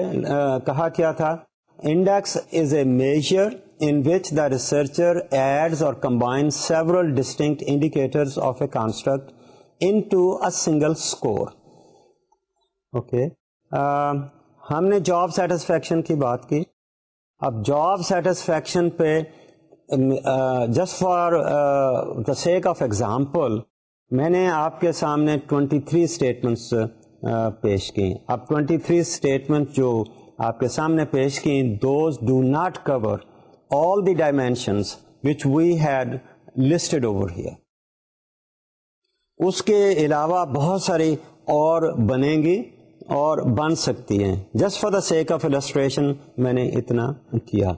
کہا کیا تھا؟ Index is a measure in which the researcher adds or combines several distinct indicators of a construct into a single score. Okay. ہم نے جاب سیٹسفیکشن کی بات کی اب جاب سیٹسفیکشن پہ just for the sake of example میں نے آپ کے سامنے 23 تھری اسٹیٹمنٹس پیش کی اب 23 تھری اسٹیٹمنٹ جو آپ کے سامنے پیش کی those do not cover all the dimensions which we had listed over here. اس کے علاوہ بہت ساری اور بنیں گی اور بن سکتی ہیں just for the sake of illustration میں نے اتنا کیا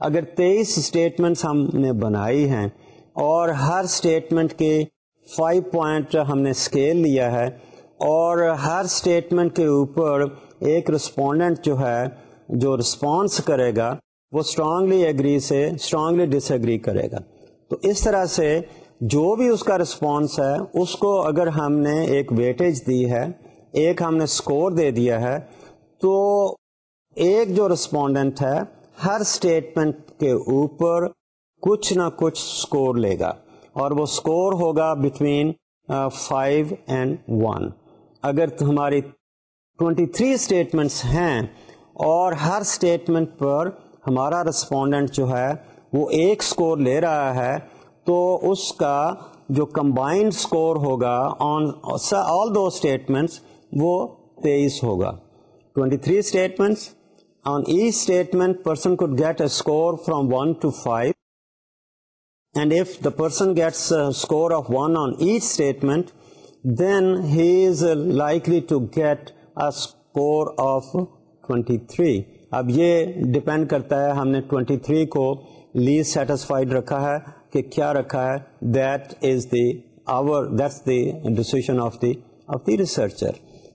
اگر تیئیس اسٹیٹمنٹس ہم نے بنائی ہیں اور ہر اسٹیٹمنٹ کے فائیو پوائنٹ ہم نے اسکیل لیا ہے اور ہر اسٹیٹمنٹ کے اوپر ایک رسپونڈنٹ جو ہے جو رسپانس کرے گا وہ اسٹرانگلی ایگری سے اسٹرانگلی ڈس ایگری کرے گا۔ تو اس طرح سے جو بھی اس کا رسپانس ہے، اس کو اگر ہم نے ایک ویٹیج دی ہے، ایک ہم نے اسکور دے دیا ہے، تو ایک جو رسپونڈنٹ ہے، ہر اسٹیٹمنٹ کے اوپر کچھ نہ کچھ اسکور لے گا۔ اور وہ اسکور ہوگا بٹوین فائیو اینڈ ون اگر ہماری ٹوینٹی تھری اسٹیٹمنٹس ہیں اور ہر اسٹیٹمنٹ پر ہمارا رسپونڈنٹ جو ہے وہ ایک اسکور لے رہا ہے، تو اس کا جو کمبائنڈ اسکور ہوگا آن آل دو اسٹیٹمنٹس وہ تیئیس ہوگا۔ Twenty three statements on each statement person could get a score from one to five and if the person gets score of one on each statement then he is likely to get a score of twenty three اب یہ depend کرتا ہے، ہم نے 23 کو least satisfied رکھا ہے کہ کیا رکھا ہے؟ That is the our that's the decision of the of the researcher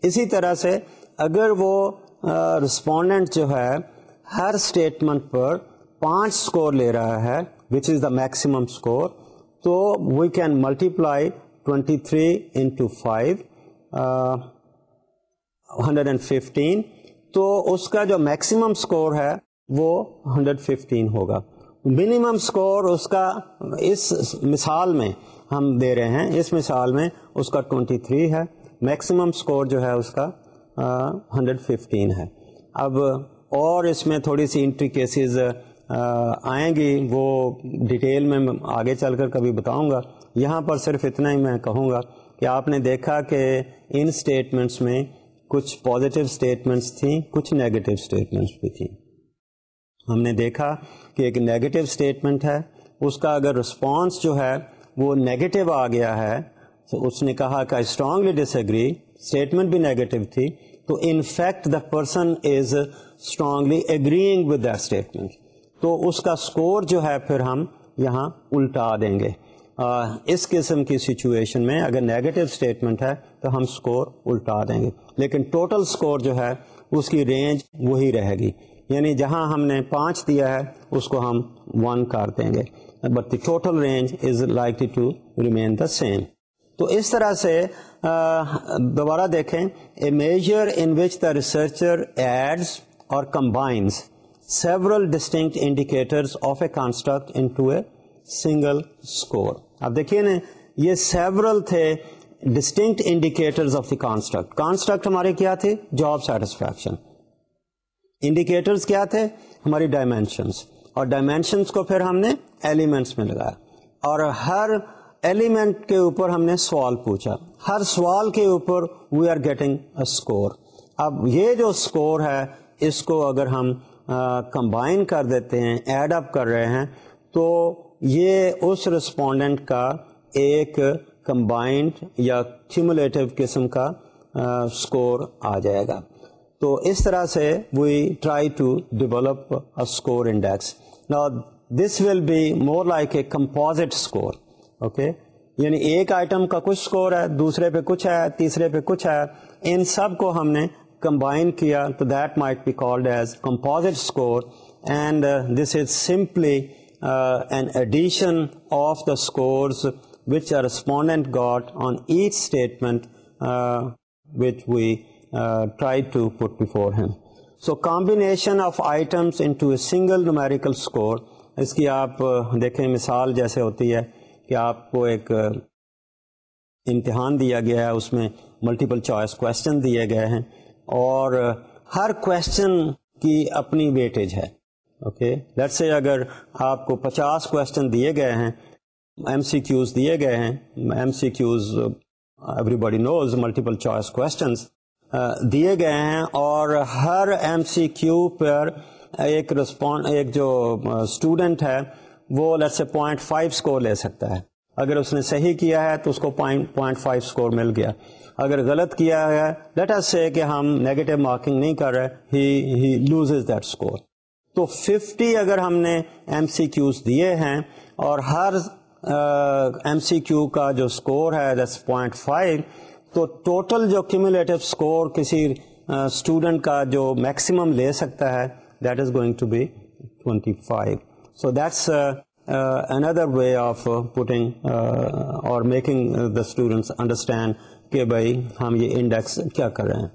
اسی طرح سے اگر وہ رسپونڈنٹ جو ہے، ہر اسٹیٹمنٹ پر پانچ اسکور لے رہا ہے which is the maximum score تو we can multiply twenty three into five hundred and fifteen تو اس کا جو میکسیمم اسکور ہے وہ 115 ہوگا۔ منیمم اسکور اس کا اس مثال میں ہم دے رہے ہیں، اس مثال میں اس کا 23 ہے۔ میکسیمم اسکور جو ہے اس کا 115 ہے۔ اب اور اس میں تھوڑی سی انٹری کیسز آئیں گی۔ وہ ڈیٹیل میں آگے چل کر کبھی بتاؤں گا۔ یہاں پر صرف اتنا ہی میں کہوں گا کہ آپ نے دیکھا کہ ان اسٹیٹمنٹس میں کچھ پازیٹیو اسٹیٹمنٹس تھیں، کچھ نیگیٹو اسٹیٹمنٹس بھی تھیں۔ ہم نے دیکھا کہ ایک نیگیٹو اسٹیٹمنٹ ہے، اس کا اگر رسپانس جو ہے وہ نیگیٹو آ گیا ہے، تو اس نے کہا کہ I strongly disagree statement بھی نیگیٹو تھی۔ تو in fact the person is strongly agreeing with that statement تو اس کا اسکور جو ہے پھر ہم یہاں الٹا دیں گے۔ اس قسم کی سچویشن میں اگر نیگیٹو اسٹیٹمنٹ ہے تو ہم اسکور الٹا دیں گے۔ لیکن ٹوٹل اسکور جو ہے، اس کی رینج وہی رہے گی۔ یعنی جہاں ہم نے پانچ دیا ہے، اس کو ہم ون کر دیں گے۔ But the total range is likely to remain the same تو اس طرح سے دوبارہ دیکھیں۔ A measure in which the researcher adds اور combines several distinct indicators of a construct into a single score اب دیکھیے نا، یہ سیورل تھے distinct indicators of the construct construct ہمارے کیا تھے؟ جاب سیٹسفیکشن انڈیکیٹرز کیا تھے؟ ہماری ڈائمینشنس اور ڈائمینشنس کو پھر ہم نے ایلیمنٹس میں لگایا۔ اور ہر ایلیمنٹ کے اوپر ہم نے سوال پوچھا۔ ہر سوال کے اوپر we are getting a score اب یہ جو اسکور ہے، اس کو اگر ہم کمبائن کر دیتے ہیں ایڈ اپ کر رہے ہیں، تو یہ اس رسپونڈنٹ کا ایک کمبائنڈ یا کیومولیٹو قسم کا اسکور آ جائے گا۔ تو اس طرح سے we try to develop score index this will be more like a composite score okay یعنی ایک آئٹم کا کچھ اسکور ہے، دوسرے پہ کچھ ہے، تیسرے پہ کچھ ہے۔ ان سب کو ہم نے کمبائن کیا، تو that might be called as composite score and this is simply an addition of the scores which are respondent got on each statement which we try to put before him so combination of items into a single numerical score اس کی آپ دیکھیں مثال جیسے ہوتی ہے کہ آپ کو ایک امتحان دیا گیا ہے اس میں ملٹیپل چوائس کوشچن دیے گئے ہیں اور ہر کوشچن کی اپنی ویٹیج ہے اوکے لیٹ سے اگر آپ کو پچاس کوشچن دیے گئے ہیں ایم سی کیوز دیے گئے ہیں M C Qs everybody knows multiple choice questions دیے گئے ہیں اور ہر ایم سی کیو پر ایک رسپونڈ ایک جو اسٹوڈنٹ ہے، وہ let say point five score لے سکتا ہے۔ اگر اس نے صحیح کیا ہے تو اس کو پوائنٹ فائیو اسکور مل گیا۔ اگر غلط کیا ہے لیٹ ایس سے کہ ہم نیگیٹو مارکنگ نہیں کر رہے ہی لوز از دیٹ اسکور تو ففٹی اگر ہم نے ایم سی کیوز دیے ہیں اور ہر ایم سی کیو کا جو اسکور ہے دیٹس پوائنٹ فائیو، تو ٹوٹل جو کیومولیٹو اسکور کسی اسٹوڈنٹ کا جو میکسیمم لے سکتا ہے، that is going to be twenty five. So that's another way of putting اور میکنگ دا اسٹوڈنٹس انڈرسٹینڈ کہ بھائی ہم یہ انڈیکس کیا کر رہے ہیں۔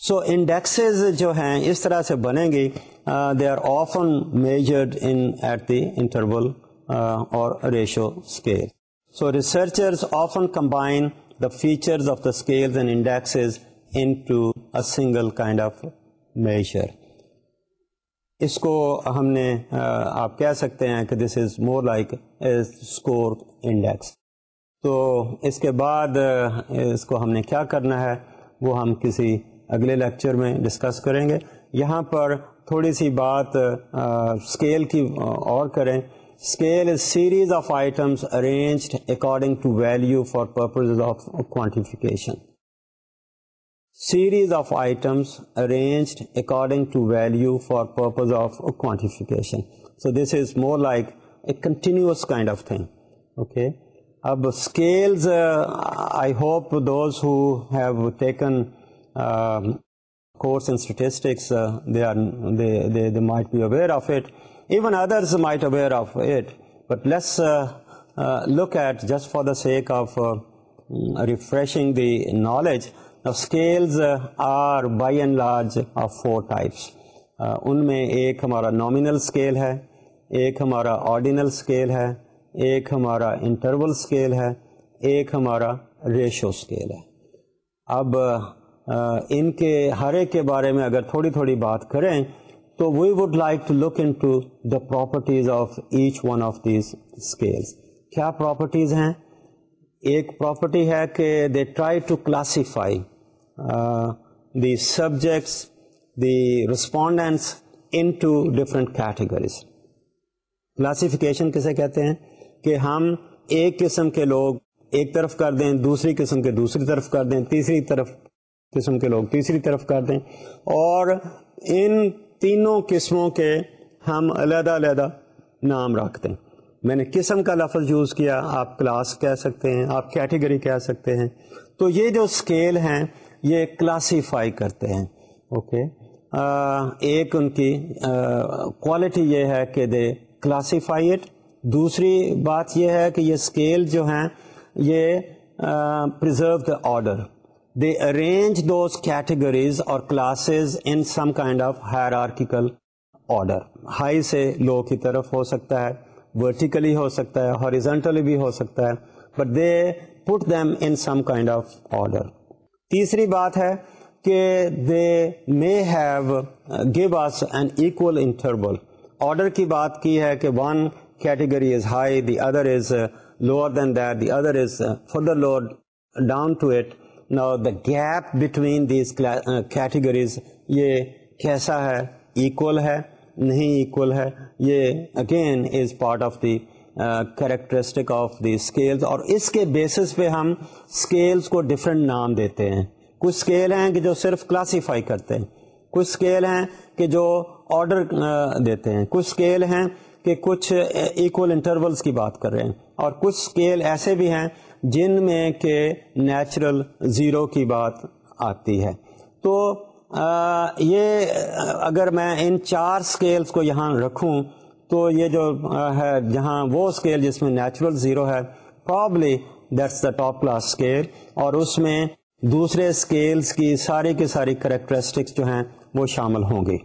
سو انڈیکسز جو ہیں، اس طرح سے بنیں گی they are often measured in at the interval اور ratio scale so researchers often combine the features of the scales and indexes into a single kind of measure اس کو ہم نے آپ کہہ سکتے ہیں کہ this is more like score index تو اس کے بعد اس کو ہم نے کیا کرنا ہے وہ ہم کسی اگلے لیکچر میں ڈسکس کریں گے۔ یہاں پر تھوڑی سی بات اسکیل کی اور کریں۔ Scale is series of items arranged according to value for purpose of quantification series of items arranged according to value for purpose of quantification so this is more like a continuous kind of thing okay اب scales I hope those who have taken taken um, course in statistics, uh, they might be aware of it. Even others might be aware of it. But let's uh, look at, just for the sake of refreshing the knowledge, scales are by and large of four types ان میں ایک ہمارا nominal scale ہے ایک ہمارا ordinal scale ہے ایک ہمارا interval scale ہے ایک ہمارا ریشو اسکیل ہے اب uh, ان کے ہر ایک کے بارے میں اگر تھوڑی تھوڑی بات کریں، تو we would like to look into the properties of each one of these scales کیا پراپرٹیز ہیں؟ ایک پراپرٹی ہے کہ they try to classify the subjects the respondents into different categories classification کسے کہتے ہیں؟ کہ ہم ایک قسم کے لوگ ایک طرف کر دیں، دوسری قسم کے دوسری طرف کر دیں، تیسری طرف قسم کے لوگ تیسری طرف کر دیں اور ان تینوں قسموں کے ہم علیحدہ علیحدہ نام رکھ دیں میں نے قسم کا لفظ یوز کیا، آپ کلاس کہہ سکتے ہیں، آپ کیٹیگری کہہ سکتے ہیں۔ تو یہ جو اسکیل ہیں، یہ کلاسیفائی کرتے ہیں۔ اوکے؟ ایک ان کی کوالٹی یہ ہے کہ دے کلاسیفائی اٹ دوسری بات یہ ہے کہ یہ اسکیل جو ہیں، یہ preserve the order they arrange those categories اور classes in some kind of hierarchical order high سے لو کی طرف ہو سکتا ہے ورٹیکلی ہو سکتا ہے ہاریزنٹلی بھی ہو سکتا ہے but they put them in some kind of order تیسری بات ہے کہ they may have give us an equal interval order کی بات کی ہے کہ one category is high the other is lower than that the other is further lower down to it the gap between these categories یہ کیسا ہے؟ Equal ہے؟ نہیں ایکول ہے؟ یہ again is part of the characteristic of the scales اور اس کے بیسس پہ ہم اسکیلس کو ڈفرینٹ نام دیتے ہیں۔ کچھ اسکیل ہیں کہ جو صرف کلاسیفائی کرتے ہیں۔ کچھ اسکیل ہیں کہ جو آرڈر uh, دیتے ہیں۔ کچھ اسکیل ہیں کہ کچھ uh, ایکول انٹرولس کی بات کر رہے ہیں۔ اور کچھ اسکیل ایسے بھی ہیں جن میں کہ نیچرل زیرو کی بات آتی ہے۔ تو یہ، اگر میں ان چار اسکیلس کو یہاں رکھوں، تو یہ جو ہے، جہاں وہ اسکیل جس میں نیچرل زیرو ہے probably that's the top class scale اور اس میں دوسرے اسکیلس کی ساری کی ساری کریکٹرسٹکس جو ہیں، وہ شامل ہوں گی۔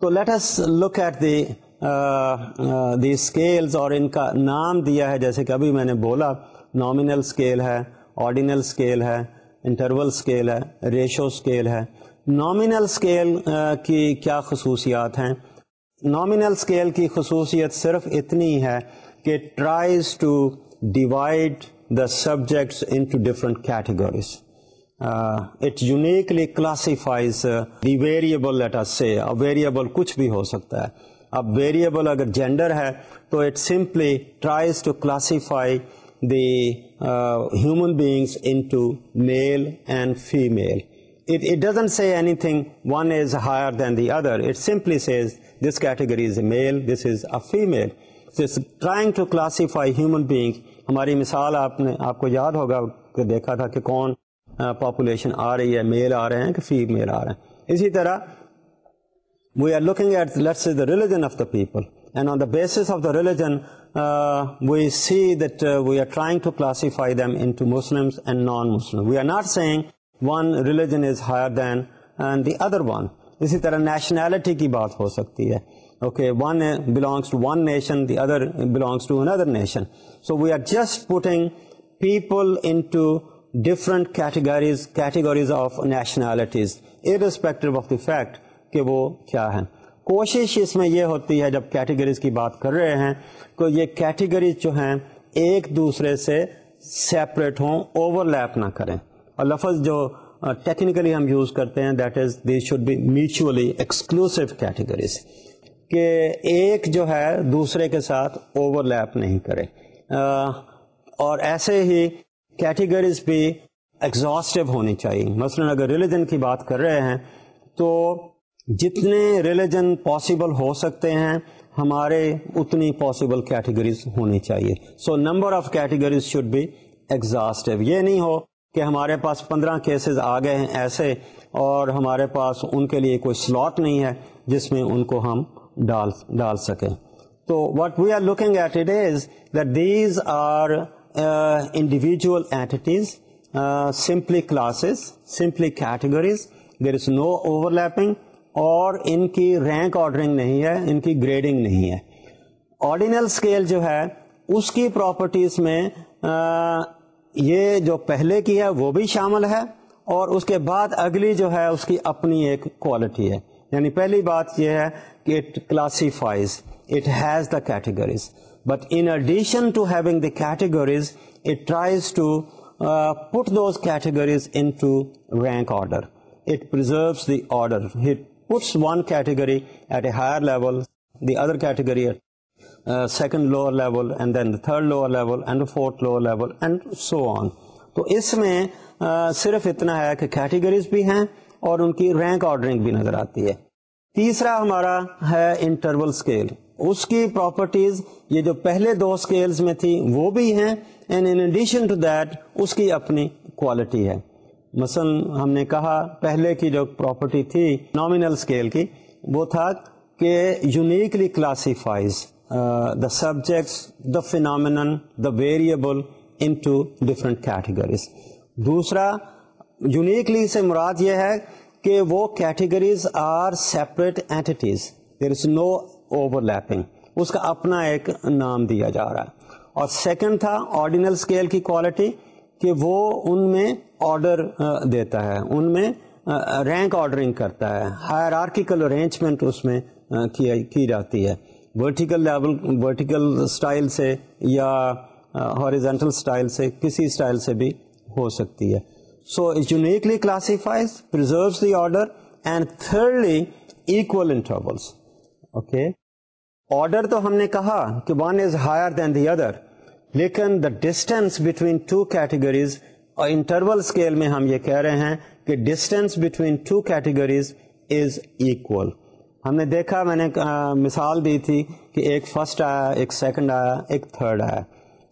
تو let's look at the the scales اور ان کا نام دیا ہے، جیسے کہ ابھی میں نے بولا۔ نامنل اسکیل ہے، آرڈینل اسکیل ہے، انٹرول اسکیل ہے، ریشو اسکیل ہے۔ نامنل اسکیل کی کیا خصوصیات ہیں؟ نامنل اسکیل کی خصوصیت صرف اتنی ہے کہ tries to divide the subjects into different categories it uniquely classifies the variable let say variable کچھ بھی ہو سکتا ہے۔ اب ویریبل اگر جینڈر ہے تو it simply tries to classify the human beings into male and female it doesn't say anything one is higher than the other. It simply says this category is a male this is a female. So it's trying to classify human beings ہماری مثال آپ نے، آپ کو یاد ہوگا کہ دیکھا تھا کہ کون uh, پاپولیشن آ رہی ہے میل آ رہے ہیں کہ فیمیل آ رہے ہیں. اسی طرح we are looking at let's the religion of the people and on the basis of the religion we see that we are trying to classify them into Muslims and non Muslim we are not saying one religion is higher than and the other one اسی طرح nationality کی بات ہو سکتی ہے okay one belongs to one nation the other belongs to another nation so we are just putting people into different categories categories of nationalities irrespective of the fact کہ وہ کیا ہے کوشش اس میں یہ ہوتی ہے، جب کیٹیگریز کی بات کر رہے ہیں، تو یہ کیٹیگریز جو ہیں، ایک دوسرے سے سیپریٹ ہوں اوور لیپ نہ کریں۔ اور لفظ جو ٹیکنیکلی ہم یوز کرتے ہیں that is they should be mutually exclusive categories کہ ایک جو ہے دوسرے کے ساتھ اوور لیپ نہیں کرے۔ اور ایسے ہی کیٹیگریز بھی ایگزاسٹو ہونی چاہیے۔ مثلا اگر ریلیجن کی بات کر رہے ہیں، تو جتنے ریلیجن پاسبل ہو سکتے ہیں، ہمارے اتنی پاسبل کیٹیگریز ہونی چاہیے۔ So number of categories should be exhaustive یہ نہیں ہو کہ ہمارے پاس پندرہ کیسز آ گئے ہیں ایسے اور ہمارے پاس ان کے لیے کوئی سلاٹ نہیں ہے جس میں ان کو ہم ڈال ڈال سکیں۔ تو what we are looking at it is that these are individual entities simply classes simply categories there is no overlapping اور ان کی رینک آرڈرنگ نہیں ہے، ان کی گریڈنگ نہیں ہے. آرڈینل اسکیل جو ہے، اس کی پراپرٹیز میں یہ جو پہلے کی ہے، وہ بھی شامل ہے اور اس کے بعد اگلی جو ہے، اس کی اپنی ایک کوالٹی ہے. یعنی پہلی بات یہ ہے کہ it classifies it has the categories but in addition to having the categories it tries to put those categories into rank order it preserves the order it puts one category at a higher level the other category at second lower level and then third lower level and fourth lower level and so on تو اس میں uh, صرف اتنا ہے کہ categories بھی ہیں اور ان کی رینک آرڈرنگ بھی نظر آتی ہے۔ تیسرا ہمارا ہے انٹرول اسکیل اس کی پراپرٹیز یہ جو پہلے دو اسکیلز میں تھی، وہ بھی ہیں and in addition to that اس کی اپنی کوالٹی ہے۔ مثلا ہم نے کہا پہلے کی جو پراپرٹی تھی نامنل اسکیل کی، وہ تھا کہ uniquely classifies the subjects the phenomenon the variable into different categories دوسرا یونیکلی سے مراد یہ ہے کہ وہ categories are separate entities there is no overlapping اس کا اپنا ایک نام دیا جا رہا ہے۔ اور سیکنڈ تھا آرڈینل اسکیل کی کوالٹی کہ وہ ان میں آرڈر دیتا ہے، ان میں رینک آرڈرنگ کرتا ہے۔ ہائر آرکیکل ارینجمنٹ اس میں کی جاتی ہے۔ ورٹیکل لیول ورٹیکل اسٹائل سے یا ہاریزنٹل اسٹائل سے کسی اسٹائل سے بھی ہو سکتی ہے۔ So uniquely classifies preserves the order and thirdly equal intervals okay order تو ہم نے کہا کہ one is higher than the other لیکن the distance between two categories اور انٹرول اسکیل میں ہم یہ کہہ رہے ہیں کہ distance between two categories is equal ہم نے دیکھا، میں نے مثال دی تھی کہ ایک فرسٹ آیا، ایک سیکنڈ آیا، ایک تھرڈ آیا۔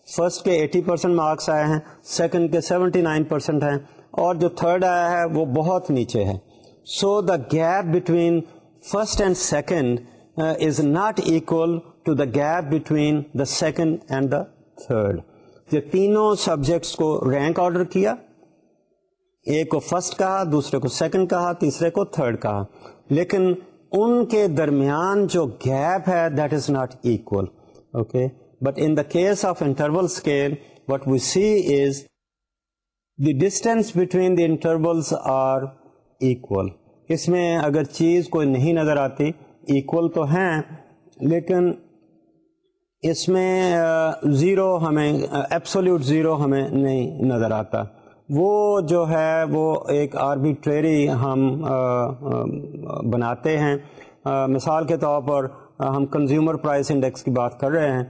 فرسٹ کے ایٹی پرسینٹ مارکس آئے ہیں سیکنڈ کے سیونٹی نائن پرسینٹ ہیں۔ اور جو تھرڈ آیا ہے، وہ بہت نیچے ہے۔ So the gap between first and second is not equal to the gap between the second and the third یہ تینوں سبجیکٹس کو رینک آرڈر کیا۔ ایک کو فرسٹ کہا، دوسرے کو سیکنڈ کہا، تیسرے کو تھرڈ کہا۔ لیکن ان کے درمیان جو گیپ ہے that is not equal okay but in the case of interval scale what we see is the distance between the intervals are equal اس میں اگر چیز کوئی نہیں نظر آتی ایکول تو ہیں، لیکن اس میں زیرو ہمیں ایپسولیوٹ زیرو ہمیں نہیں نظر آتا۔ وہ جو ہے، وہ ایک آربیٹری ہم بناتے ہیں۔ مثال کے طور پر ہم کنزیومر پرائس انڈیکس کی بات کر رہے ہیں۔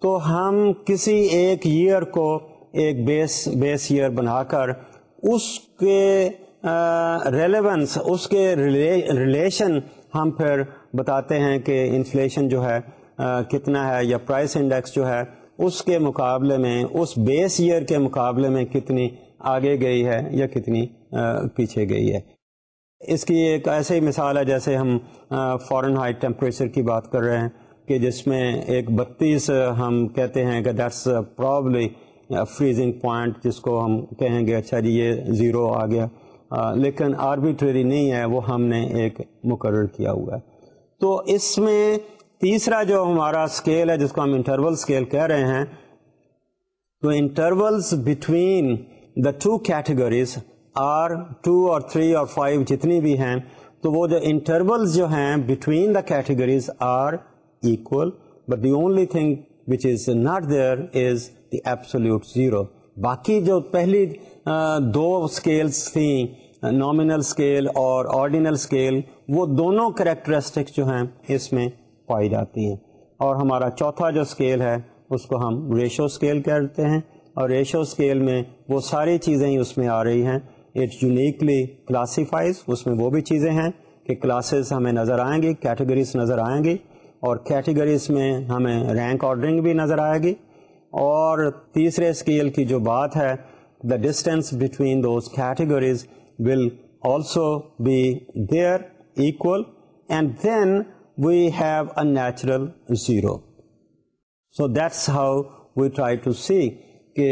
تو ہم کسی ایک ایئر کو ایک بیس بیس ایئر بنا کر اس کے ریلیونس اس کے ریلیشن ہم پھر بتاتے ہیں کہ انفلیشن جو ہے کتنا ہے، یا پرائس انڈیکس جو ہے، اس کے مقابلے میں، اس بیس ایئر کے مقابلے میں کتنی آگے گئی ہے یا کتنی پیچھے گئی ہے۔ اس کی ایک ایسے ہی مثال ہے، جیسے ہم فورن ہائی ٹیمپریچر کی بات کر رہے ہیں، کہ جس میں ایک بتیس، ہم کہتے ہیں کہ دیٹس پرابلی فریزنگ پوائنٹ جس کو ہم کہیں گے اچھا جی یہ زیرو آ گیا۔ لیکن آربیٹری نہیں ہے، وہ ہم نے ایک مقرر کیا ہوا ہے۔ تو اس میں تیسرا جو ہمارا اسکیل ہے، جس کو ہم انٹرول اسکیل کہہ رہے ہیں، تو intervals between the two categories are two اور تھری اور فائیو جتنی بھی ہیں، تو وہ جو انٹرولس جو ہیں between the categories are equal but the only thing which is not there is the absolute zero باقی جو پہلی دو اسکیلس تھیں نامنل اسکیل اور آرڈینل اسکیل وہ دونوں کریکٹرسٹکس جو ہیں اس میں پائی جاتی ہیں۔ اور ہمارا چوتھا جو اسکیل ہے، اس کو ہم ریشو اسکیل کہتے ہیں۔ اور ریشو اسکیل میں وہ ساری چیزیں ہی اس میں آ رہی ہیں۔ اٹ یونیکلی کلاسیفائز اس میں وہ بھی چیزیں ہیں کہ کلاسز ہمیں نظر آئیں گی کیٹیگریز نظر آئیں گی۔ اور کیٹیگریز میں ہمیں رینک آرڈرنگ بھی نظر آئے گی۔ اور تیسرے اسکیل کی جو بات ہے the distance between those categories will also be there equal and then we have a natural zero. So that's how we try to see کہ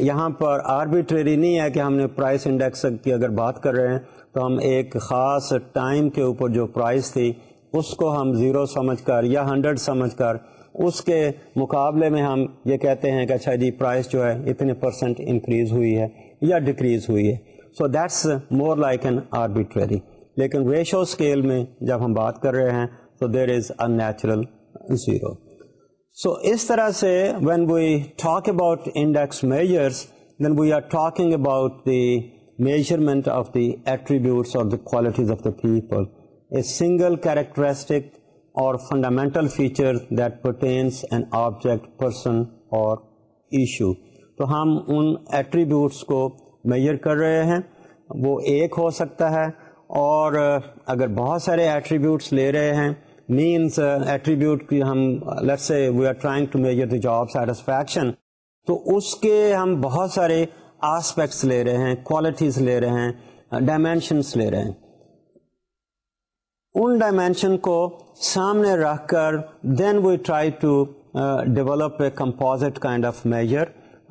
یہاں پر آربیٹری نہیں ہے کہ ہم نے پرائس انڈیکس کی اگر بات کر رہے ہیں تو ہم ایک خاص ٹائم کے اوپر جو پرائس تھی، اس کو ہم زیرو سمجھ کر یا ہنڈریڈ سمجھ کر، اس کے مقابلے میں ہم یہ کہتے ہیں کہ اچھا جی پرائس جو ہے اتنے پرسنٹ انکریز ہوئی ہے یا ڈکریز ہوئی ہے so that's more like an arbitrary لیکن ریشو اسکیل میں جب ہم بات کر رہے ہیں تو there is a natural zero so اس طرح سے when we talk about index measures then we are talking about the measurement of the attributes of the qualities of the people a single characteristic or fundamental feature that pertains an object person or issue تو ہم ان attributes کو measure کر رہے ہیں۔ وہ ایک ہو سکتا ہے اور اگر بہت سارے ایٹریبیوٹس لے رہے ہیں مینس ایٹریبیوٹ کی ہم let say we are trying to measure the job satisfaction تو اس کے ہم بہت سارے آسپیکٹس لے رہے ہیں کوالٹیز لے رہے ہیں ڈائمینشنس لے رہے ہیں ان ڈائمینشن کو سامنے رکھ کر then we try to develop a composite kind of measure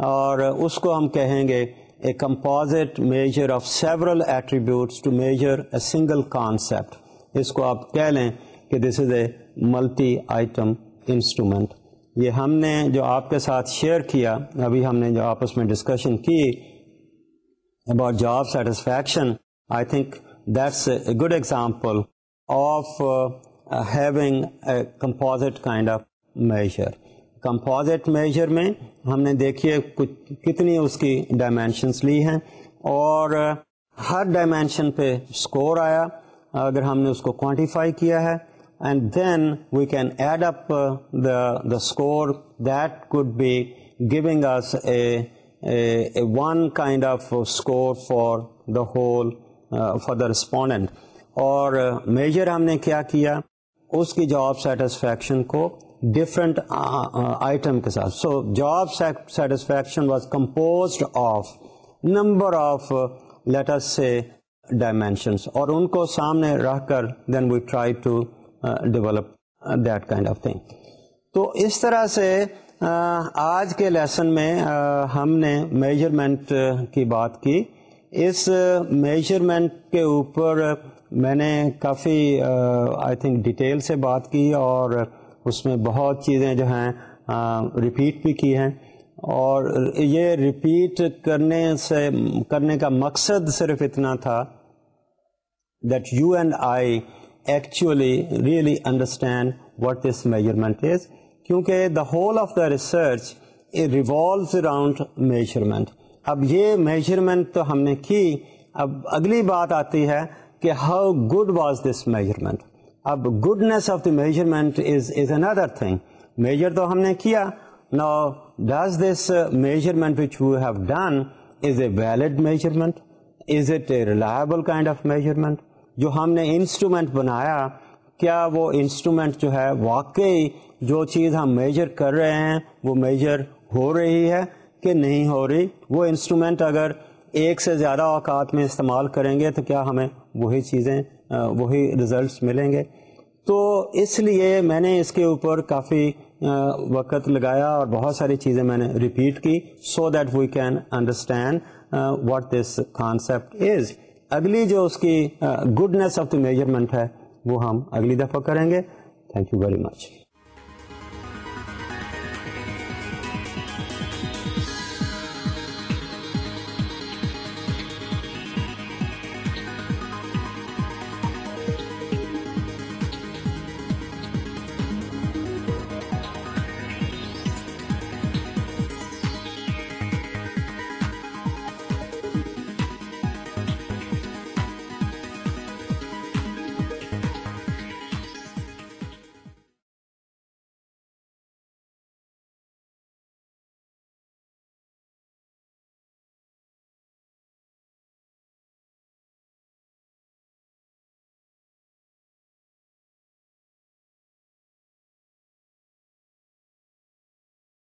اور اس کو ہم کہیں گے a composite measure of several attributes to measure a single concept اس کو آپ کہہ لیں کہ this is a multi item instrument یہ ہم نے جو آپ کے ساتھ شیئر کیا، ابھی ہم نے جو آپس میں ڈسکشن کی about job satisfaction I think that's a good example of having a composite kind of measure composite measure میں ہم نے دیکھیے کتنی اس کی ڈائمینشنس لی ہیں اور uh, ہر ڈائمینشن پہ اسکور آیا۔ اگر ہم نے اس کو کوانٹیفائی کیا ہے and then we can add up the score that could be giving us a one kind of score for the whole for the respondent اور میجر ہم نے کیا کیا اس کی جاب سیٹسفیکشن کو ڈفرنٹ آئٹم کے ساتھ so job satisfaction was compose of number of let say dimensions اور ان کو سامنے رکھ کر then we try to develop that kind of thing تو اس طرح سے آج کے لیسن میں ہم نے میجرمنٹ کی بات کی۔ اس میجرمنٹ کے اوپر میں نے کافی آئی تھنک ڈیٹیل سے بات کی اور اس میں بہت چیزیں جو ہیں ریپیٹ بھی کی ہیں۔ اور یہ ریپیٹ کرنے سے، کرنے کا مقصد صرف اتنا تھا that you and I actually really understand what this measurement is کیونکہ the whole of the research revolves around measurement اب یہ میجرمنٹ تو ہم نے کی. اب اگلی بات آتی ہے کہ how good was this measurement اب goodness of the measurement is is another thing measure تو ہم نے کیا. نا does this measurement which we have done is a valid measurement is it a reliable kind of measurement جو ہم نے instrument بنایا، کیا وہ انسٹرومینٹ جو ہے واقعی جو چیز ہم میجر کر رہے ہیں، وہ میجر ہو رہی ہے کہ نہیں ہو رہی؟ وہ انسٹرومینٹ اگر ایک سے زیادہ اوقات میں استعمال کریں گے تو کیا ہمیں وہی چیزیں وہی ریزلٹس ملیں گے؟ تو اس لیے میں نے اس کے اوپر کافی وقت لگایا اور بہت ساری چیزیں میں نے ریپیٹ کی so that we can understand what this concept is اگلی جو اس کی گڈنیس آف دی میجرمنٹ ہے، وہ ہم اگلی دفعہ کریں گے۔ Thank you very much